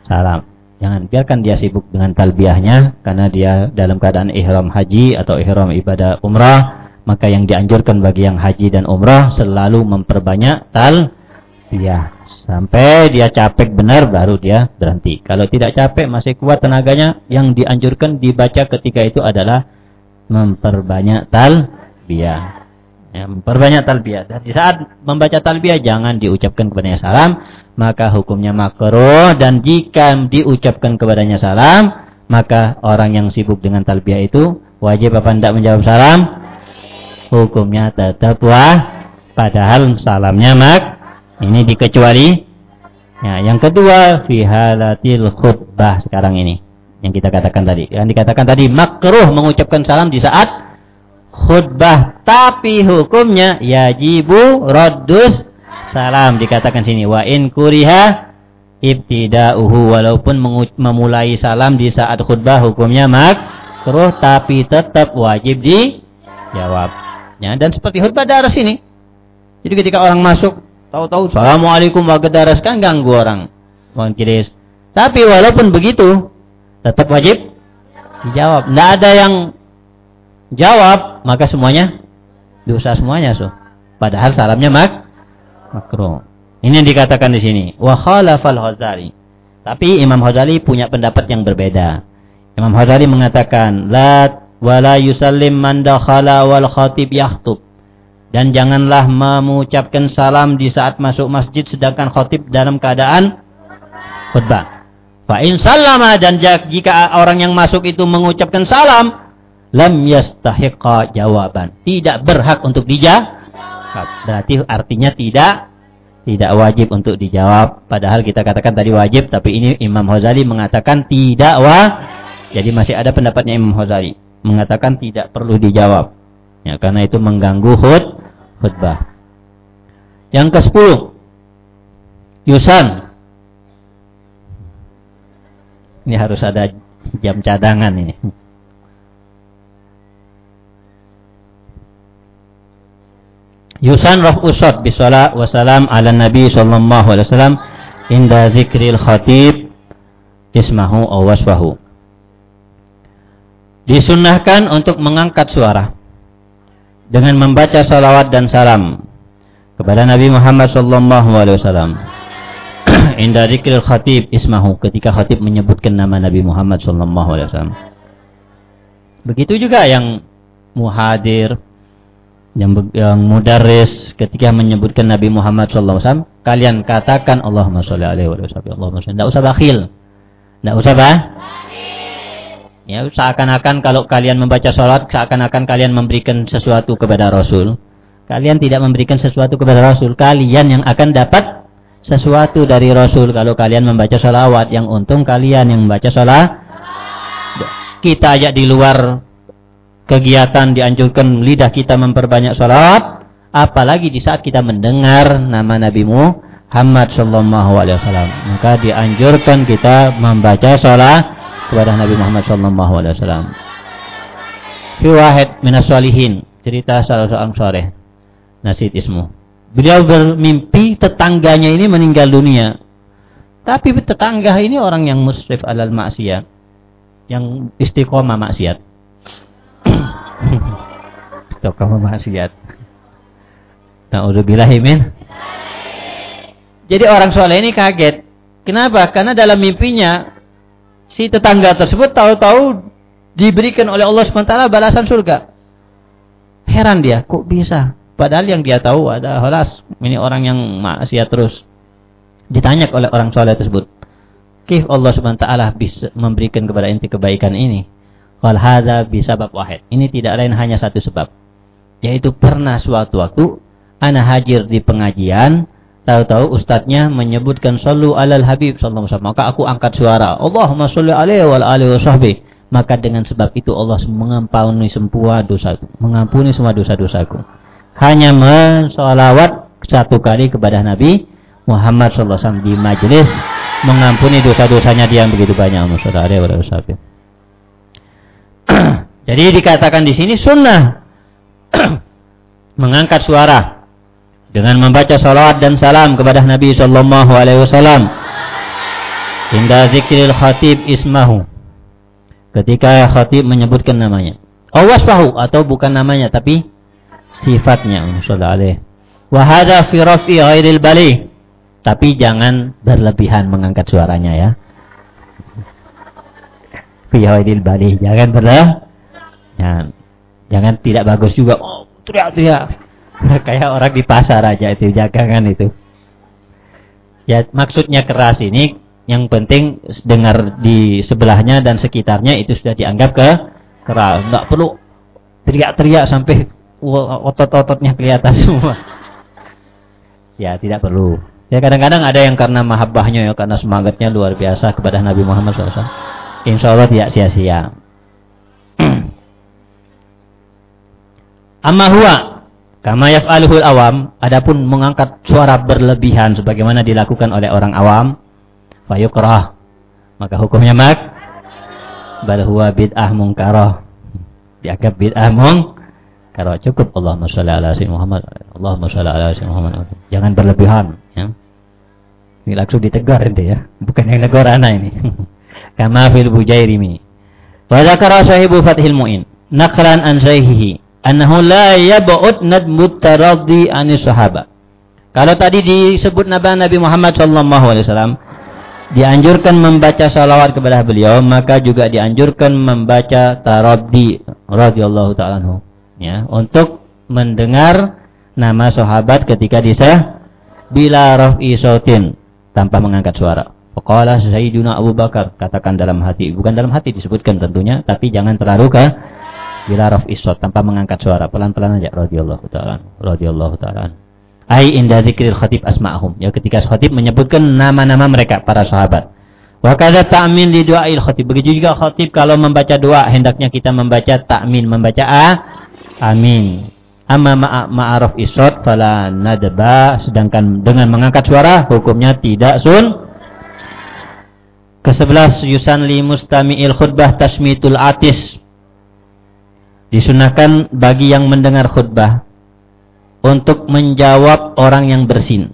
salam. Jangan biarkan dia sibuk dengan talbiyahnya karena dia dalam keadaan ihram haji atau ihram ibadah umrah, maka yang dianjurkan bagi yang haji dan umrah selalu memperbanyak talbiyah sampai dia capek benar baru dia berhenti. Kalau tidak capek masih kuat tenaganya, yang dianjurkan dibaca ketika itu adalah memperbanyak talbiyah. Ya, memperbanyak talbiyah. Dan di saat membaca talbiyah jangan diucapkan kepadanya salam, maka hukumnya makruh dan jika diucapkan kepadanya salam, maka orang yang sibuk dengan talbiyah itu wajib apa tidak menjawab salam? Hukumnya tetap wah, padahal salamnya mak ini dikecuali. Ya, yang kedua fi halatil khutbah sekarang ini. Yang kita katakan tadi. Yang dikatakan tadi makruh mengucapkan salam di saat khutbah. Tapi hukumnya yajibu raddus salam. Dikatakan sini wa in kuriha ibtida'uhu. Walaupun memulai salam di saat khutbah hukumnya makruh tapi tetap wajib dijawab ya dan seperti khutbah daras ini jadi ketika orang masuk tahu-tahu assalamualaikum warahmatullahi daras kan ganggu orang orang kiris tapi walaupun begitu tetap wajib dijawab tidak ada yang jawab, maka semuanya dosa semuanya, so. Padahal salamnya mak makruh. Ini yang dikatakan di sini. Wa khalafal. Tapi Imam Ghazali punya pendapat yang berbeda. Imam Ghazali mengatakan, la wala yusallim man dakhala wal khatib yahtub. Dan janganlah mengucapkan salam di saat masuk masjid sedangkan khatib dalam keadaan khutbah. Fa in sallama dan jika orang yang masuk itu mengucapkan salam, lam yastahiqa jawaban. Tidak berhak untuk dijawab. Berarti artinya tidak tidak wajib untuk dijawab. Padahal kita katakan tadi wajib, tapi ini Imam Ghazali mengatakan tidak wa. Jadi masih ada pendapatnya Imam Ghazali mengatakan tidak perlu dijawab. Ya, karena itu mengganggu khut khutbah. Yang ke-10 Yusan. Ini harus ada jam cadangan ini. Yusan roh usad bisalat wasalam ala Nabi sallallahu alaihi wasallam inda zikril khatib ismahu aw wasfahu. Disunnahkan untuk mengangkat suara dengan membaca salawat dan salam kepada Nabi Muhammad sallallahu alaihi wasallam. khatib ismahu ketika khatib menyebutkan nama Nabi Muhammad wasallam. Begitu juga yang muhadir, yang, yang mudaris ketika menyebutkan Nabi Muhammad SAW, kalian katakan Allahumma sholli alaihi wa sallam. Allahumma sholli. Tidak usah bakhil. Tidak usah bah. Ya, seakan-akan kalau kalian membaca sholat, seakan-akan kalian memberikan sesuatu kepada Rasul. Kalian tidak memberikan sesuatu kepada Rasul. Kalian yang akan dapat sesuatu dari Rasul kalau kalian membaca sholawat. Yang untung kalian yang membaca sholat. Kita aja di luar kegiatan dianjurkan lidah kita memperbanyak salat, apalagi di saat kita mendengar nama Nabi Muhammad sallallahu alaihi wasallam. Maka dianjurkan kita membaca salat kepada Nabi Muhammad alaihi wasallam. Fi wahid minas cerita salah seorang soleh. Nasid ismu. Beliau bermimpi tetangganya ini meninggal dunia. Tapi tetangga ini orang yang musrif alal maksiat. Yang istiqomah maksiat. Tokoh maksiat. Na'udzubillahimin. Jadi orang soleh ini kaget. Kenapa? Karena dalam mimpinya si tetangga tersebut tahu-tahu diberikan oleh Allah SWT balasan surga. heran dia, kok bisa? Padahal yang dia tahu ada halas, ini orang yang maksiat terus. Ditanya oleh orang soleh tersebut, Kif Allah ta'ala bisa memberikan kepada inti kebaikan ini? Qal hadza bisabab wahid. Ini tidak lain hanya satu sebab. Yaitu pernah suatu waktu ana hadir di pengajian, tahu-tahu ustadznya menyebutkan sallu alal habib sallallahu alaihi. Maka aku angkat suara, Allahumma shalli alaihi wa alihi washabbi. Maka dengan sebab itu Allah mengampuni semua dosa mengampuni semua dosa-dosaku. Hanya mensolawat satu kali kepada Nabi Muhammad sallallahu alaihi wasallam di majelis mengampuni dosa-dosanya dia yang begitu banyak. Jadi dikatakan di sini sunnah mengangkat suara dengan membaca salawat dan salam kepada Nabi sallallahu alaihi wasallam. Inda zikril khatib ismahu. Ketika khatib menyebutkan namanya. Awasfahu atau bukan namanya tapi sifatnya sallallahu alaihi. Wa hadza fi bali. Tapi jangan berlebihan mengangkat suaranya ya. Fi ghairil bali. Jangan berlebihan. Jangan, jangan tidak bagus juga. Oh, teriak-teriak Kayak orang di pasar aja itu, jagangan itu. Ya, maksudnya keras ini yang penting dengar di sebelahnya dan sekitarnya itu sudah dianggap ke keras. Enggak perlu teriak-teriak sampai otot-ototnya kelihatan semua. Ya, tidak perlu. Ya kadang-kadang ada yang karena mahabbahnya ya karena semangatnya luar biasa kepada Nabi Muhammad SAW. Insya Allah tidak sia-sia. Amma huwa Kama yaf'aluhul awam, adapun mengangkat suara berlebihan sebagaimana dilakukan oleh orang awam, fayukrah. Maka hukumnya mak bal huwa bid'ah mungkarah. Dianggap bid'ah kalau Cukup Allahumma sholli ala sayyidina Muhammad. Allahumma sholli ala sayyidina Muhammad. Jangan berlebihan, ya. Ini langsung ditegur ya. Bukan yang negor anak ini. Kama fil bujairimi. Wa zakara sahibu Fathil Mu'in. Nakran an sayhihi annahu la yab'ud nadmut taraddi ani sahaba. Kalau tadi disebut Nabi Nabi Muhammad sallallahu alaihi wasallam dianjurkan membaca salawat kepada beliau, maka juga dianjurkan membaca taraddi radhiyallahu taala. Ya, untuk mendengar nama sahabat ketika disah bila raf'i sautin tanpa mengangkat suara. Faqala Sayyiduna Abu Bakar katakan dalam hati, bukan dalam hati disebutkan tentunya, tapi jangan terlalu ke bila raf isot tanpa mengangkat suara. Pelan-pelan aja radhiyallahu taala radhiyallahu taala ai inda zikril khatib asma'hum ya ketika khatib menyebutkan nama-nama mereka para sahabat. Wa kadza ta'min li du'ail khatib. Begitu juga khatib kalau membaca doa hendaknya kita membaca ta'min membaca a amin. Amma ma'araf isot fala nadba. Sedangkan dengan mengangkat suara hukumnya tidak sun. Ke-11 yusan li mustami'il khutbah tasmitul atis disunahkan bagi yang mendengar khutbah untuk menjawab orang yang bersin.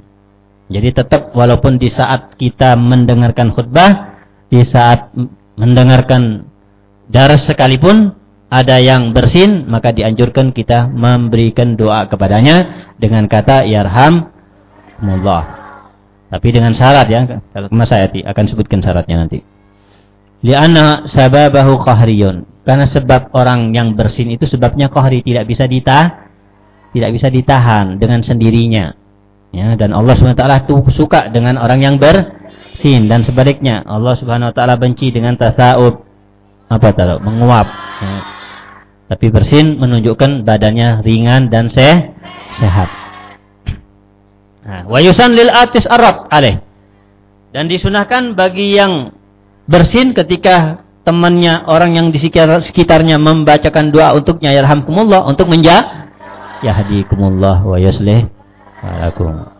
Jadi tetap walaupun di saat kita mendengarkan khutbah, di saat mendengarkan daras sekalipun ada yang bersin, maka dianjurkan kita memberikan doa kepadanya dengan kata yarhamullah. Tapi dengan syarat ya, kalau Mas Ayati akan sebutkan syaratnya nanti. Lianna sababahu qahriyun. Karena sebab orang yang bersin itu sebabnya qahri tidak bisa ditah tidak bisa ditahan dengan sendirinya. Ya, dan Allah Subhanahu wa taala suka dengan orang yang bersin dan sebaliknya Allah Subhanahu wa taala benci dengan tasaub apa tahu menguap. Ya. Tapi bersin menunjukkan badannya ringan dan seh sehat. Nah, lil atis arat aleh. Dan disunahkan bagi yang bersin ketika temannya orang yang di sekitarnya membacakan doa untuknya yarhamkumullah untuk menja yahdikumullah wa yuslih walakum.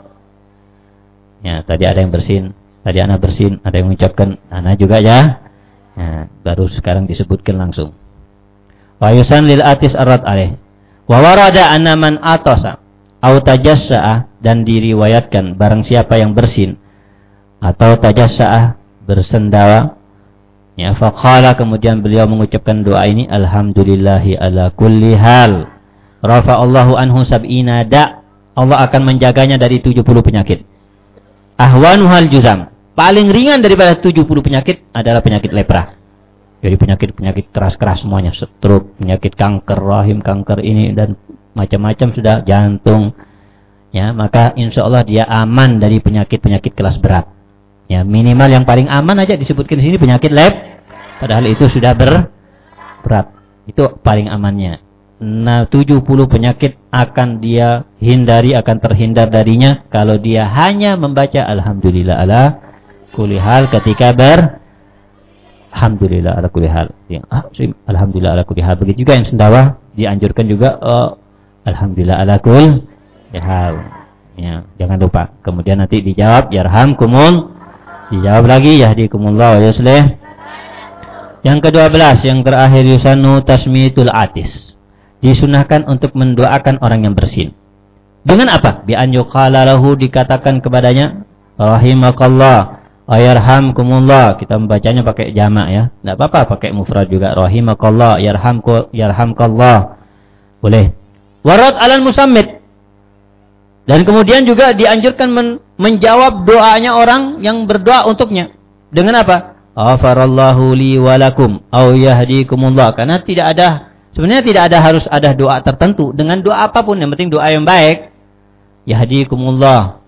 Ya, tadi ada yang bersin, tadi anak bersin, ada yang mengucapkan anak juga ya. Ya, baru sekarang disebutkan langsung. Wa yusan lil atis arat alih. Wa warada anna man au tajassa'a dan diriwayatkan barang siapa yang bersin atau tajassa'a bersendawa ya faqala kemudian beliau mengucapkan doa ini alhamdulillahi ala kulli hal. Rafa Allahu anhu sab'ina da. Allah akan menjaganya dari 70 penyakit. Ahwanu hal juzam. Paling ringan daripada 70 penyakit adalah penyakit lepra. Jadi penyakit-penyakit keras-keras semuanya. Stroke penyakit kanker rahim kanker ini dan macam-macam sudah jantung, ya maka insya Allah dia aman dari penyakit-penyakit kelas berat. Ya minimal yang paling aman aja disebutkan di sini penyakit lab, padahal itu sudah ber berat. Itu paling amannya. Nah 70 penyakit akan dia hindari, akan terhindar darinya kalau dia hanya membaca Alhamdulillah ala kulihal ketika ber Alhamdulillah ala kulli hal. Ya, ah, alhamdulillah ala kulli hal. Begitu juga yang sendawa dianjurkan juga oh, alhamdulillah ala kulli hal. Ya, jangan lupa. Kemudian nanti dijawab yarhamkumul. Dijawab lagi yahdikumullah wa yuslih. Yang kedua belas, yang terakhir yusanu tasmitul atis. Disunahkan untuk mendoakan orang yang bersin. Dengan apa? Bi an lahu dikatakan kepadanya rahimakallah Ayarhamkumullah kita membacanya pakai jamak ya. Tidak apa-apa pakai mufrad juga. Rahimakallah, yarhamku, yarhamkallah. Boleh. Warad alal musammit. Dan kemudian juga dianjurkan men menjawab doanya orang yang berdoa untuknya. Dengan apa? Afarallahu li walakum au yahdikumullah. Karena tidak ada sebenarnya tidak ada harus ada doa tertentu dengan doa apa pun yang penting doa yang baik. Yahdikumullah.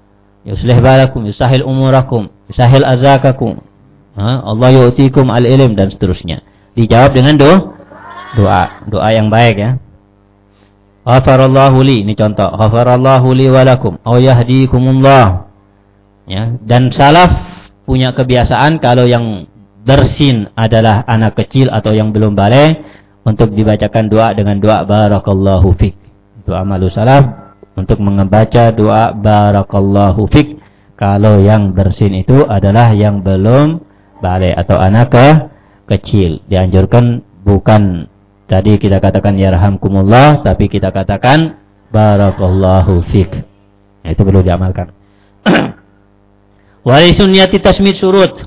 Yuslih balakum, yusahil umurakum Sahil azakakum. Allah yu'tikum al-ilm dan seterusnya. Dijawab dengan do doa, doa yang baik ya. Ghafarallahu li, ini contoh. Ghafarallahu li walakum. Au yahdikumullah. Ya, dan salaf punya kebiasaan kalau yang bersin adalah anak kecil atau yang belum balik untuk dibacakan doa dengan doa barakallahu fik. Doa malu salaf untuk membaca doa barakallahu fik kalau yang bersin itu adalah yang belum balik atau anak ke kecil. Dianjurkan bukan tadi kita katakan yarhamkumullah tapi kita katakan barakallahu fik. Nah, itu perlu diamalkan. Wali sunniyati tasmid surut.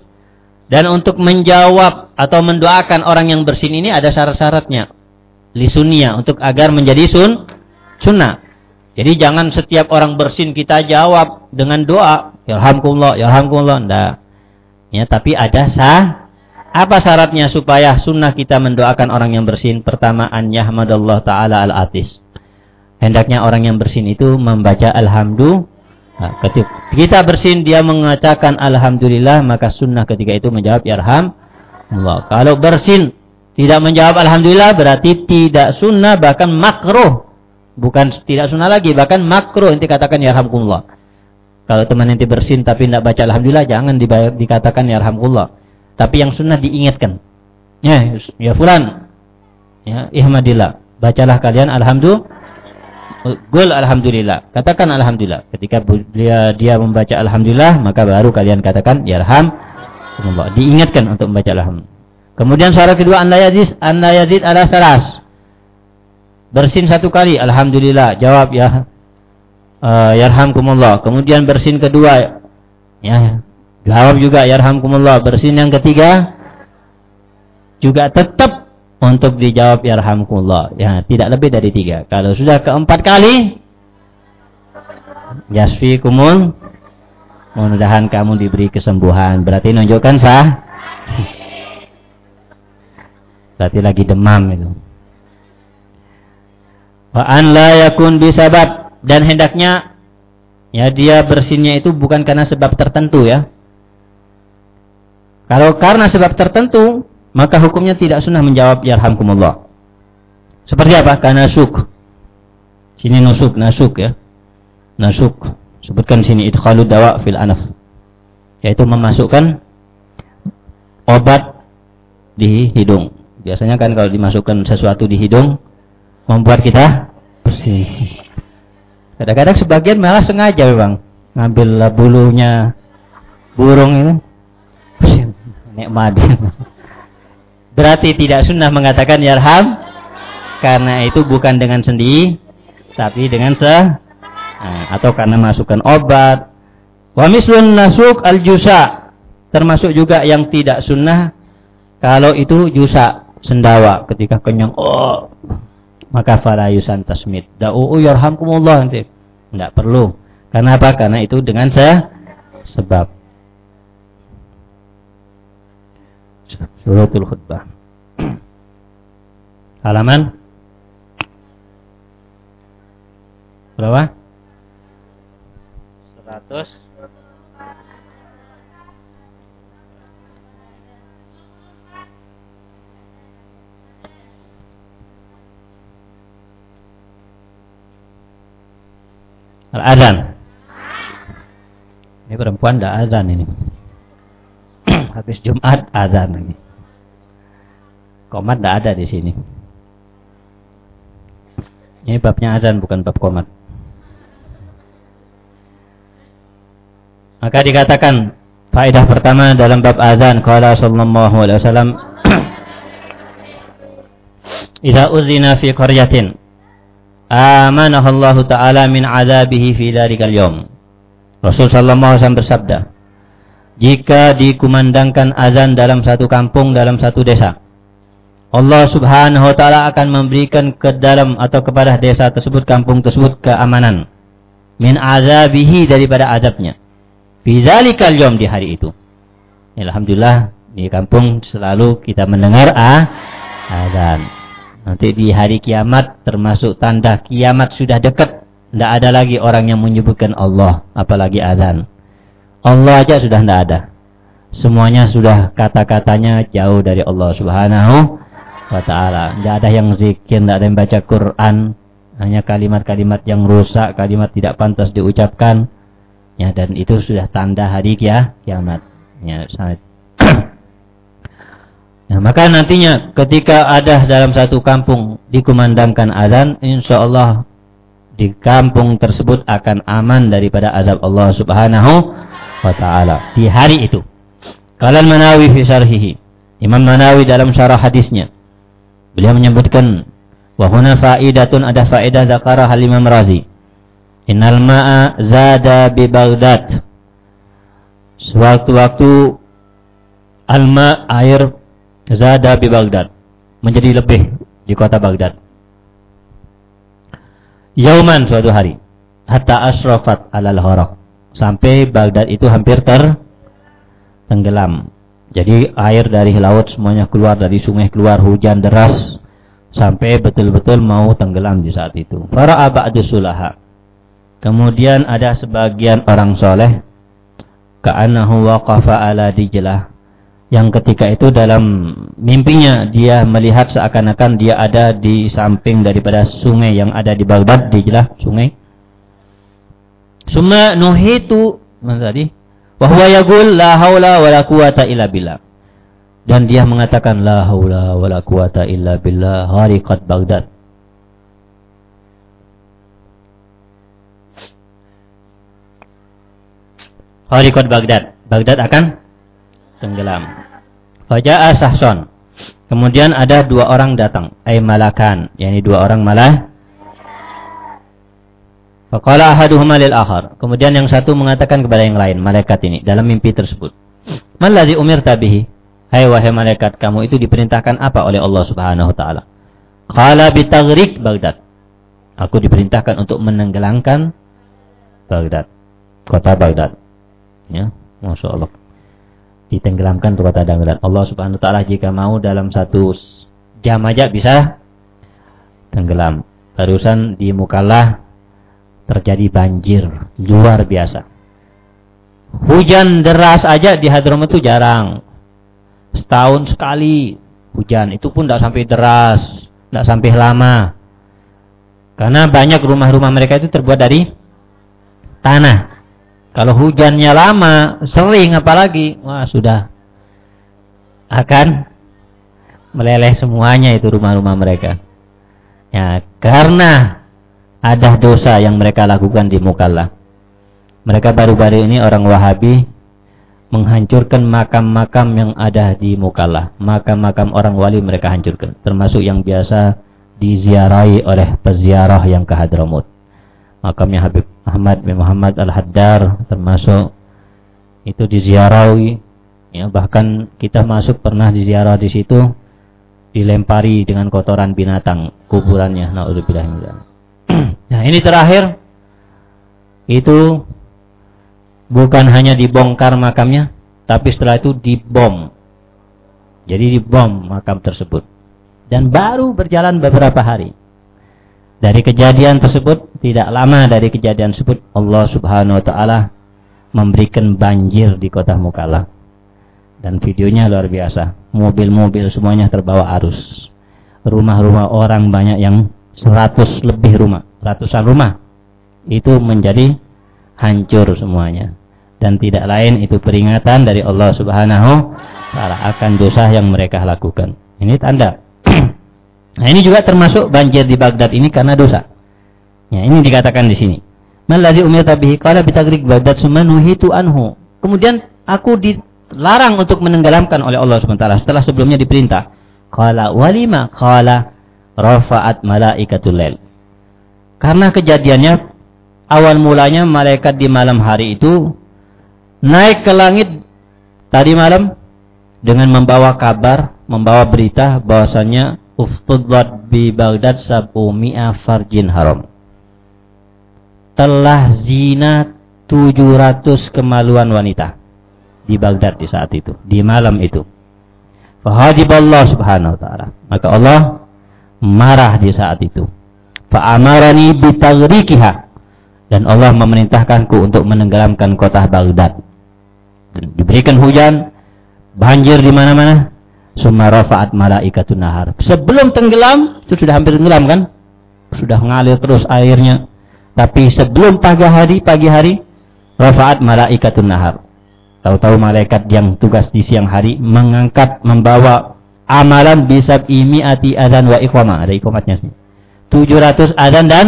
Dan untuk menjawab atau mendoakan orang yang bersin ini ada syarat-syaratnya. Li sunniyah untuk agar menjadi sun sunnah. Jadi jangan setiap orang bersin kita jawab dengan doa. Yarhamkumullah, yarhamkumullah. Ya, tapi ada sah. Apa syaratnya supaya sunnah kita mendoakan orang yang bersin? Pertama, an yahmadallah ta'ala al-atis. Hendaknya orang yang bersin itu membaca alhamdulillah. Ketika kita bersin dia mengatakan alhamdulillah maka sunnah ketika itu menjawab yarham Allah. Kalau bersin tidak menjawab alhamdulillah berarti tidak sunnah bahkan makruh. Bukan tidak sunnah lagi bahkan makruh inti katakan yarhamkumullah. Kalau teman nanti bersin tapi tidak baca alhamdulillah jangan dikatakan ya alhamdulillah. Tapi yang sunnah diingatkan. Ya, ya fulan. Ya, ihmadillah. Bacalah kalian alhamdulillah. Gul alhamdulillah. Katakan alhamdulillah. Ketika dia dia membaca alhamdulillah, maka baru kalian katakan ya alhamdulillah. Diingatkan untuk membaca alhamdulillah. Kemudian syarat kedua an yazid an yazid ala salas. Bersin satu kali alhamdulillah. Jawab ya uh, yarhamkumullah. Kemudian bersin kedua ya. Jawab juga yarhamkumullah. Bersin yang ketiga juga tetap untuk dijawab yarhamkumullah. Ya, tidak lebih dari tiga. Kalau sudah keempat kali yasfi kumul mudah-mudahan kamu diberi kesembuhan. Berarti nunjukkan sah. Berarti lagi demam itu. Wa an la yakun bisabab dan hendaknya ya dia bersinnya itu bukan karena sebab tertentu ya. Kalau karena sebab tertentu, maka hukumnya tidak sunnah menjawab yarhamkumullah. Seperti apa? Karena suk. Sini nusuk, nasuk ya. Nasuk. Sebutkan sini idkhalu dawa fil anaf. Yaitu memasukkan obat di hidung. Biasanya kan kalau dimasukkan sesuatu di hidung membuat kita bersih. Kadang-kadang sebagian malah sengaja bang ngambil bulunya burung itu. Nikmat. Berarti tidak sunnah mengatakan yarham karena itu bukan dengan sendi tapi dengan se nah, atau karena masukkan obat. Wa mislun nasuk al jusa termasuk juga yang tidak sunnah kalau itu jusa sendawa ketika kenyang oh maka fala yusan tasmid. Da'u yarhamkumullah nanti. Tidak perlu. Karena apa? Karena itu dengan saya sebab. Suratul khutbah. Halaman Berapa? 100 Al-Azan. Ini perempuan tidak azan ini. Habis Jumat azan lagi. Komat tidak ada di sini. Ini babnya azan bukan bab komat. Maka dikatakan faedah pertama dalam bab azan qala sallallahu alaihi wasallam Idza uzina fi qaryatin amanahallahu taala min azabihi fi dzalikal yaum Rasul sallallahu alaihi wasallam bersabda, jika dikumandangkan azan dalam satu kampung, dalam satu desa, Allah Subhanahu wa taala akan memberikan ke dalam atau kepada desa tersebut, kampung tersebut keamanan min azabihi daripada azabnya. Fi dzalikal yaum di hari itu. Alhamdulillah di kampung selalu kita mendengar ah, azan. Nanti di hari kiamat termasuk tanda kiamat sudah dekat tidak ada lagi orang yang menyebutkan Allah, apalagi azan. Allah aja sudah tidak ada. Semuanya sudah kata-katanya jauh dari Allah Subhanahu wa taala. Tidak ada yang zikir, tidak ada yang baca Quran, hanya kalimat-kalimat yang rusak, kalimat tidak pantas diucapkan. Ya, dan itu sudah tanda hari kia, kiamat. Ya, sangat Nah, maka nantinya ketika ada dalam satu kampung dikumandangkan azan, insya Allah di kampung tersebut akan aman daripada azab Allah Subhanahu wa taala di hari itu. Kalau Manawi fi syarhihi. Imam Manawi dalam syarah hadisnya beliau menyebutkan wa huna faidatun ada faedah zakara hal Imam Razi. Innal ma'a zada bi Baghdad. Sewaktu-waktu alma air zada bi Baghdad menjadi lebih di kota Baghdad. Yauman suatu hari. Hatta asrafat alal horok. Sampai Baghdad itu hampir ter tenggelam. Jadi air dari laut semuanya keluar dari sungai keluar hujan deras sampai betul-betul mau tenggelam di saat itu. Para ba'du sulaha. Kemudian ada sebagian orang soleh ka'annahu waqafa ala dijlah yang ketika itu dalam mimpinya dia melihat seakan-akan dia ada di samping daripada sungai yang ada di Baghdad di jelah sungai. Summa nuhitu tadi? Wa huwa yaqul la haula wala quwata illa billah. Dan dia mengatakan la haula wala quwata illa billah hariqat Baghdad. Hariqat Baghdad. Baghdad akan tenggelam. Faja'a Sahson. Kemudian ada dua orang datang, ay malakan, yakni dua orang malah. Faqala ahaduhuma lil akhar. Kemudian yang satu mengatakan kepada yang lain, malaikat ini dalam mimpi tersebut. Man ladzi umirta bihi? Hai wahai malaikat, kamu itu diperintahkan apa oleh Allah Subhanahu wa taala? Qala bitaghriq Baghdad. Aku diperintahkan untuk menenggelamkan Baghdad. Kota Baghdad. Ya, Masya Allah ditenggelamkan tuh kata dan Allah Subhanahu wa taala jika mau dalam satu jam aja bisa tenggelam. Barusan di Mukallah terjadi banjir luar biasa. Hujan deras aja di Hadramaut itu jarang. Setahun sekali hujan, itu pun tidak sampai deras, tidak sampai lama. Karena banyak rumah-rumah mereka itu terbuat dari tanah. Kalau hujannya lama, sering apalagi, wah sudah akan meleleh semuanya itu rumah-rumah mereka. Ya, karena ada dosa yang mereka lakukan di Mukalla. Mereka baru-baru ini orang Wahabi menghancurkan makam-makam yang ada di Mukalla. Makam-makam orang wali mereka hancurkan, termasuk yang biasa diziarahi oleh peziarah yang ke Hadramut makamnya Habib Ahmad bin Muhammad Al-Haddar termasuk itu diziarahi. Ya bahkan kita masuk pernah diziarah di situ dilempari dengan kotoran binatang kuburannya. Naudzubillah nah ini terakhir itu bukan hanya dibongkar makamnya tapi setelah itu dibom jadi dibom makam tersebut dan baru berjalan beberapa hari Dari kejadian tersebut, tidak lama dari kejadian tersebut, Allah subhanahu wa ta'ala memberikan banjir di kota Mukalla. Dan videonya luar biasa. Mobil-mobil semuanya terbawa arus. Rumah-rumah orang banyak yang seratus lebih rumah. Ratusan rumah. Itu menjadi hancur semuanya. Dan tidak lain itu peringatan dari Allah subhanahu ta'ala akan dosa yang mereka lakukan. Ini tanda Nah, ini juga termasuk banjir di Baghdad ini karena dosa. Ya, ini dikatakan di sini. Maladzi umirta bihi qala bitagrik Baghdad summa nuhitu anhu. Kemudian aku dilarang untuk menenggelamkan oleh Allah SWT setelah sebelumnya diperintah. Qala walima qala rafa'at malaikatul lail. Karena kejadiannya awal mulanya malaikat di malam hari itu naik ke langit tadi malam dengan membawa kabar, membawa berita bahwasanya uftudat bi Baghdad sabu mi'a farjin haram. Telah zina 700 kemaluan wanita di Baghdad di saat itu, di malam itu. Allah subhanahu wa ta'ala. Maka Allah marah di saat itu. Fa'amarani bitagrikiha. Dan Allah memerintahkanku untuk menenggelamkan kota Baghdad. Dan diberikan hujan, banjir di mana-mana, Summa rafa'at malaikatun nahar. Sebelum tenggelam, itu sudah hampir tenggelam kan? Sudah ngalir terus airnya. Tapi sebelum pagi hari, pagi hari, rafa'at malaikatun nahar. Tahu-tahu malaikat yang tugas di siang hari mengangkat, membawa amalan bisa ati adan wa ikhwama. Ada ikhwamatnya sih. 700 adan dan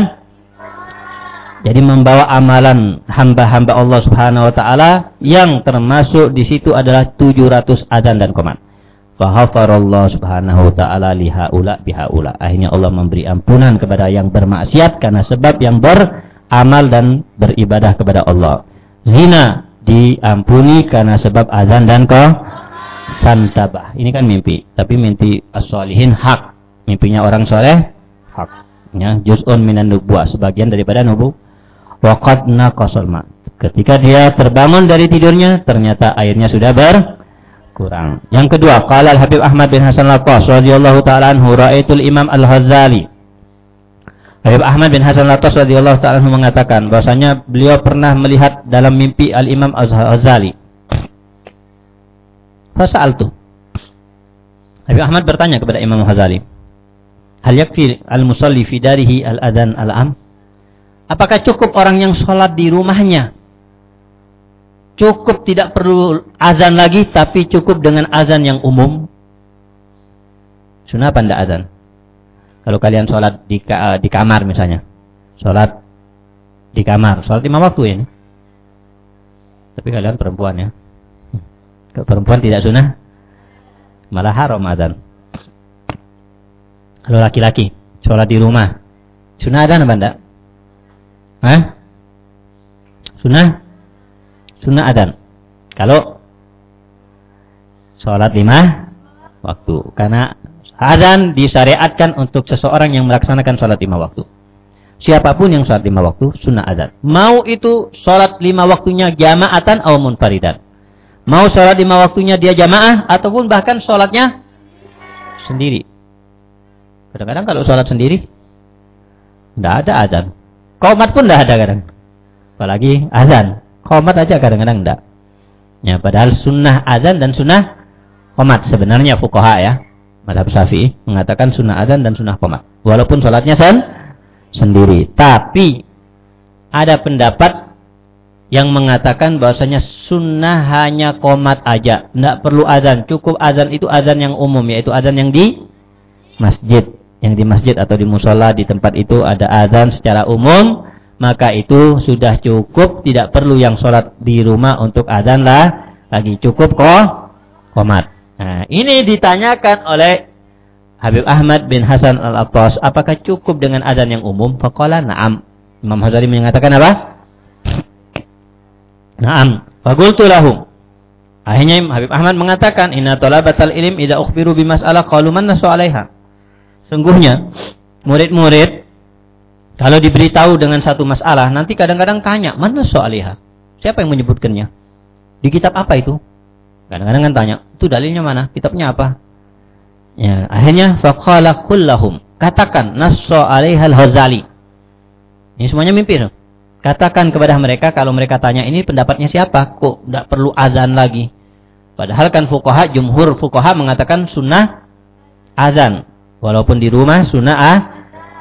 jadi membawa amalan hamba-hamba Allah Subhanahu wa taala yang termasuk di situ adalah 700 adan dan komat. Fahafarallah subhanahu wa ta'ala lihaula bihaula. Akhirnya Allah memberi ampunan kepada yang bermaksiat karena sebab yang beramal dan beribadah kepada Allah. Zina diampuni karena sebab azan dan ko santabah. Ini kan mimpi, tapi mimpi as-solihin hak. Mimpinya orang soleh hak. Ya, juz'un minan nubuah, sebagian daripada nubu. Waqad naqasal ma. Ketika dia terbangun dari tidurnya, ternyata airnya sudah ber kurang. Yang kedua, qala Al-Habib Ahmad bin Hasan Al-Qas radhiyallahu taala anhu ra'aitul Imam Al-Ghazali. Habib Ahmad bin Hasan Al-Qas radhiyallahu taala mengatakan bahwasanya beliau pernah melihat dalam mimpi Al-Imam Al-Ghazali. Fasa'altu. Habib Ahmad bertanya kepada Imam Al-Ghazali, "Hal yakfi al-musalli fi darihi al-adzan al-am?" Apakah cukup orang yang sholat di rumahnya Cukup tidak perlu azan lagi, tapi cukup dengan azan yang umum. Sunnah apa tidak azan? Kalau kalian sholat di, di kamar misalnya. Sholat di kamar. Sholat lima waktu ini. Tapi kalian perempuan ya. Kalau perempuan tidak sunnah, malah haram azan. Kalau laki-laki, sholat di rumah. Sunnah azan apa enggak? Hah? Sunnah? sunnah adan. Kalau sholat lima waktu. Karena adan disyariatkan untuk seseorang yang melaksanakan sholat lima waktu. Siapa pun yang sholat lima waktu, sunnah adan. Mau itu sholat lima waktunya jamaatan atau munfaridan. Mau sholat lima waktunya dia jamaah, ataupun bahkan sholatnya sendiri. Kadang-kadang kalau sholat sendiri, tidak ada azan. Komat pun tidak ada kadang. Apalagi azan. Komat aja kadang-kadang enggak. Ya, padahal sunnah azan dan sunnah komat sebenarnya fukoha ya. Madhab Syafi'i mengatakan sunnah azan dan sunnah komat. Walaupun sholatnya sen sendiri. Tapi ada pendapat yang mengatakan bahwasanya sunnah hanya komat aja. Tidak perlu azan. Cukup azan itu azan yang umum yaitu azan yang di masjid. Yang di masjid atau di musola di tempat itu ada azan secara umum maka itu sudah cukup tidak perlu yang sholat di rumah untuk adzan lah lagi cukup kok komat. Nah, ini ditanyakan oleh Habib Ahmad bin Hasan al-Attas apakah cukup dengan adzan yang umum? Faqala na'am. Imam Hazari mengatakan apa? Na'am. Faqultu lahum. Akhirnya Habib Ahmad mengatakan inna talabatal ilm idza ukhbiru bi mas'alah qalu man nasu 'alaiha sungguhnya murid-murid kalau diberitahu dengan satu masalah, nanti kadang-kadang tanya, mana soalnya? Siapa yang menyebutkannya? Di kitab apa itu? Kadang-kadang kan tanya, itu dalilnya mana? Kitabnya apa? Ya, akhirnya faqala kullahum. katakan nasso alaihal hazali. Ini semuanya mimpi. No? Katakan kepada mereka kalau mereka tanya ini pendapatnya siapa? Kok tidak perlu azan lagi? Padahal kan fukoha, jumhur fukoha mengatakan sunnah azan. Walaupun di rumah sunnah ah,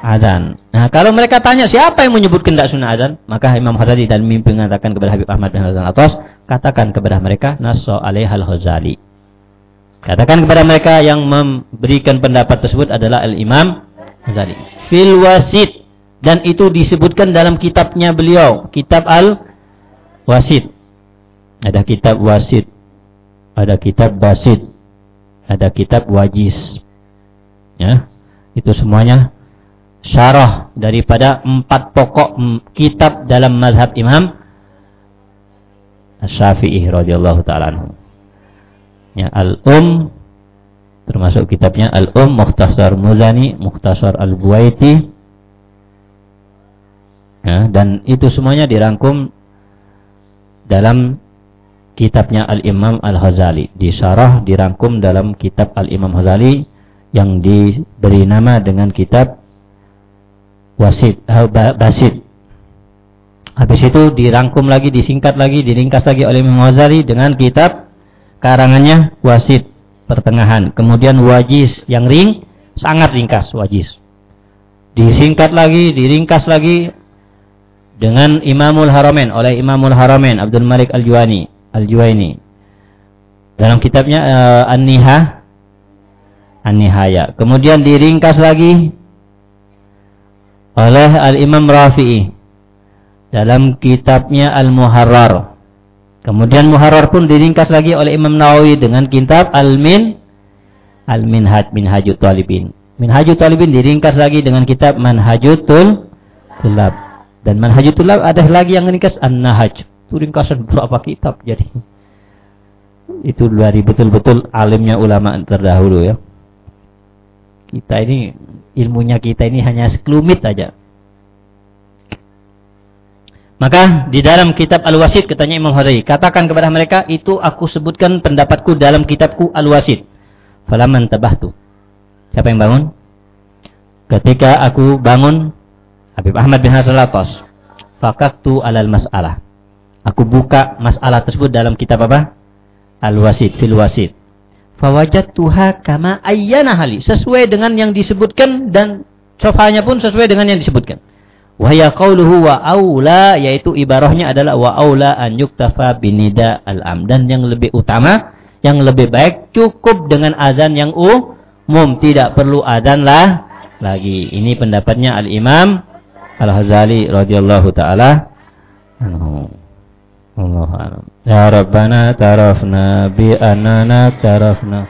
azan. Nah kalau mereka tanya siapa yang menyebutkan tidak sunnah azan? Maka Imam Hazali dan mimpi mengatakan kepada Habib Ahmad bin Hasan Atas. Katakan kepada mereka nasso alaihal hazali. Katakan kepada mereka yang memberikan pendapat tersebut adalah Al-Imam Ghazali. Fil wasit dan itu disebutkan dalam kitabnya beliau, kitab Al-Wasit. Ada kitab Wasit, ada kitab Basit, ada kitab Wajis. Ya. Itu semuanya syarah daripada empat pokok kitab dalam mazhab Imam Syafi'i radhiyallahu taala anhu. Ya Al-Um termasuk kitabnya Al-Um Mukhtasar Muzani Mukhtasar Al-Buaiti ya, dan itu semuanya dirangkum dalam kitabnya Al-Imam Al-Hazali disyarah dirangkum dalam kitab Al-Imam Hazali yang diberi nama dengan kitab Wasid uh, Basid habis itu dirangkum lagi disingkat lagi diringkas lagi oleh Imam Hazali dengan kitab karangannya wasit pertengahan. Kemudian wajis yang ring sangat ringkas wajis. Disingkat lagi, diringkas lagi dengan Imamul Haramain oleh Imamul Haramain Abdul Malik Al-Juwani, Al-Juwaini. Dalam kitabnya uh, An-Niha An-Nihaya. Kemudian diringkas lagi oleh Al-Imam Rafi'i dalam kitabnya Al-Muharrar Kemudian Muharrar pun diringkas lagi oleh Imam Nawawi dengan kitab Al-Min Al-Minhaj Minhajut Talibin. Minhajut Talibin diringkas lagi dengan kitab Manhajutul Tulab. Dan Manhajut Tulab ada lagi yang ringkas An-Nahaj. Itu ringkasan berapa kitab jadi. Itu dari betul-betul alimnya ulama terdahulu ya. Kita ini ilmunya kita ini hanya sekelumit aja. Maka di dalam kitab Al-Wasid katanya Imam Hazari, katakan kepada mereka itu aku sebutkan pendapatku dalam kitabku Al-Wasid. Falaman tabahtu. Siapa yang bangun? Ketika aku bangun Habib Ahmad bin Hasan Latos. Fakaktu alal mas'alah. Aku buka masalah tersebut dalam kitab apa? Al-Wasid, fil Wasid. Fawajadtuha kama ayyana hali. Sesuai dengan yang disebutkan dan sofanya pun sesuai dengan yang disebutkan. Wahya qauluhu wa aula yaitu ibarahnya adalah wa aula an yuktafa binida al-am dan yang lebih utama yang lebih baik cukup dengan azan yang umum tidak perlu azan lah lagi. Ini pendapatnya Al-Imam Al-Hazali radhiyallahu taala anhu. Allah Ya Rabbana tarafna bi anana tarafna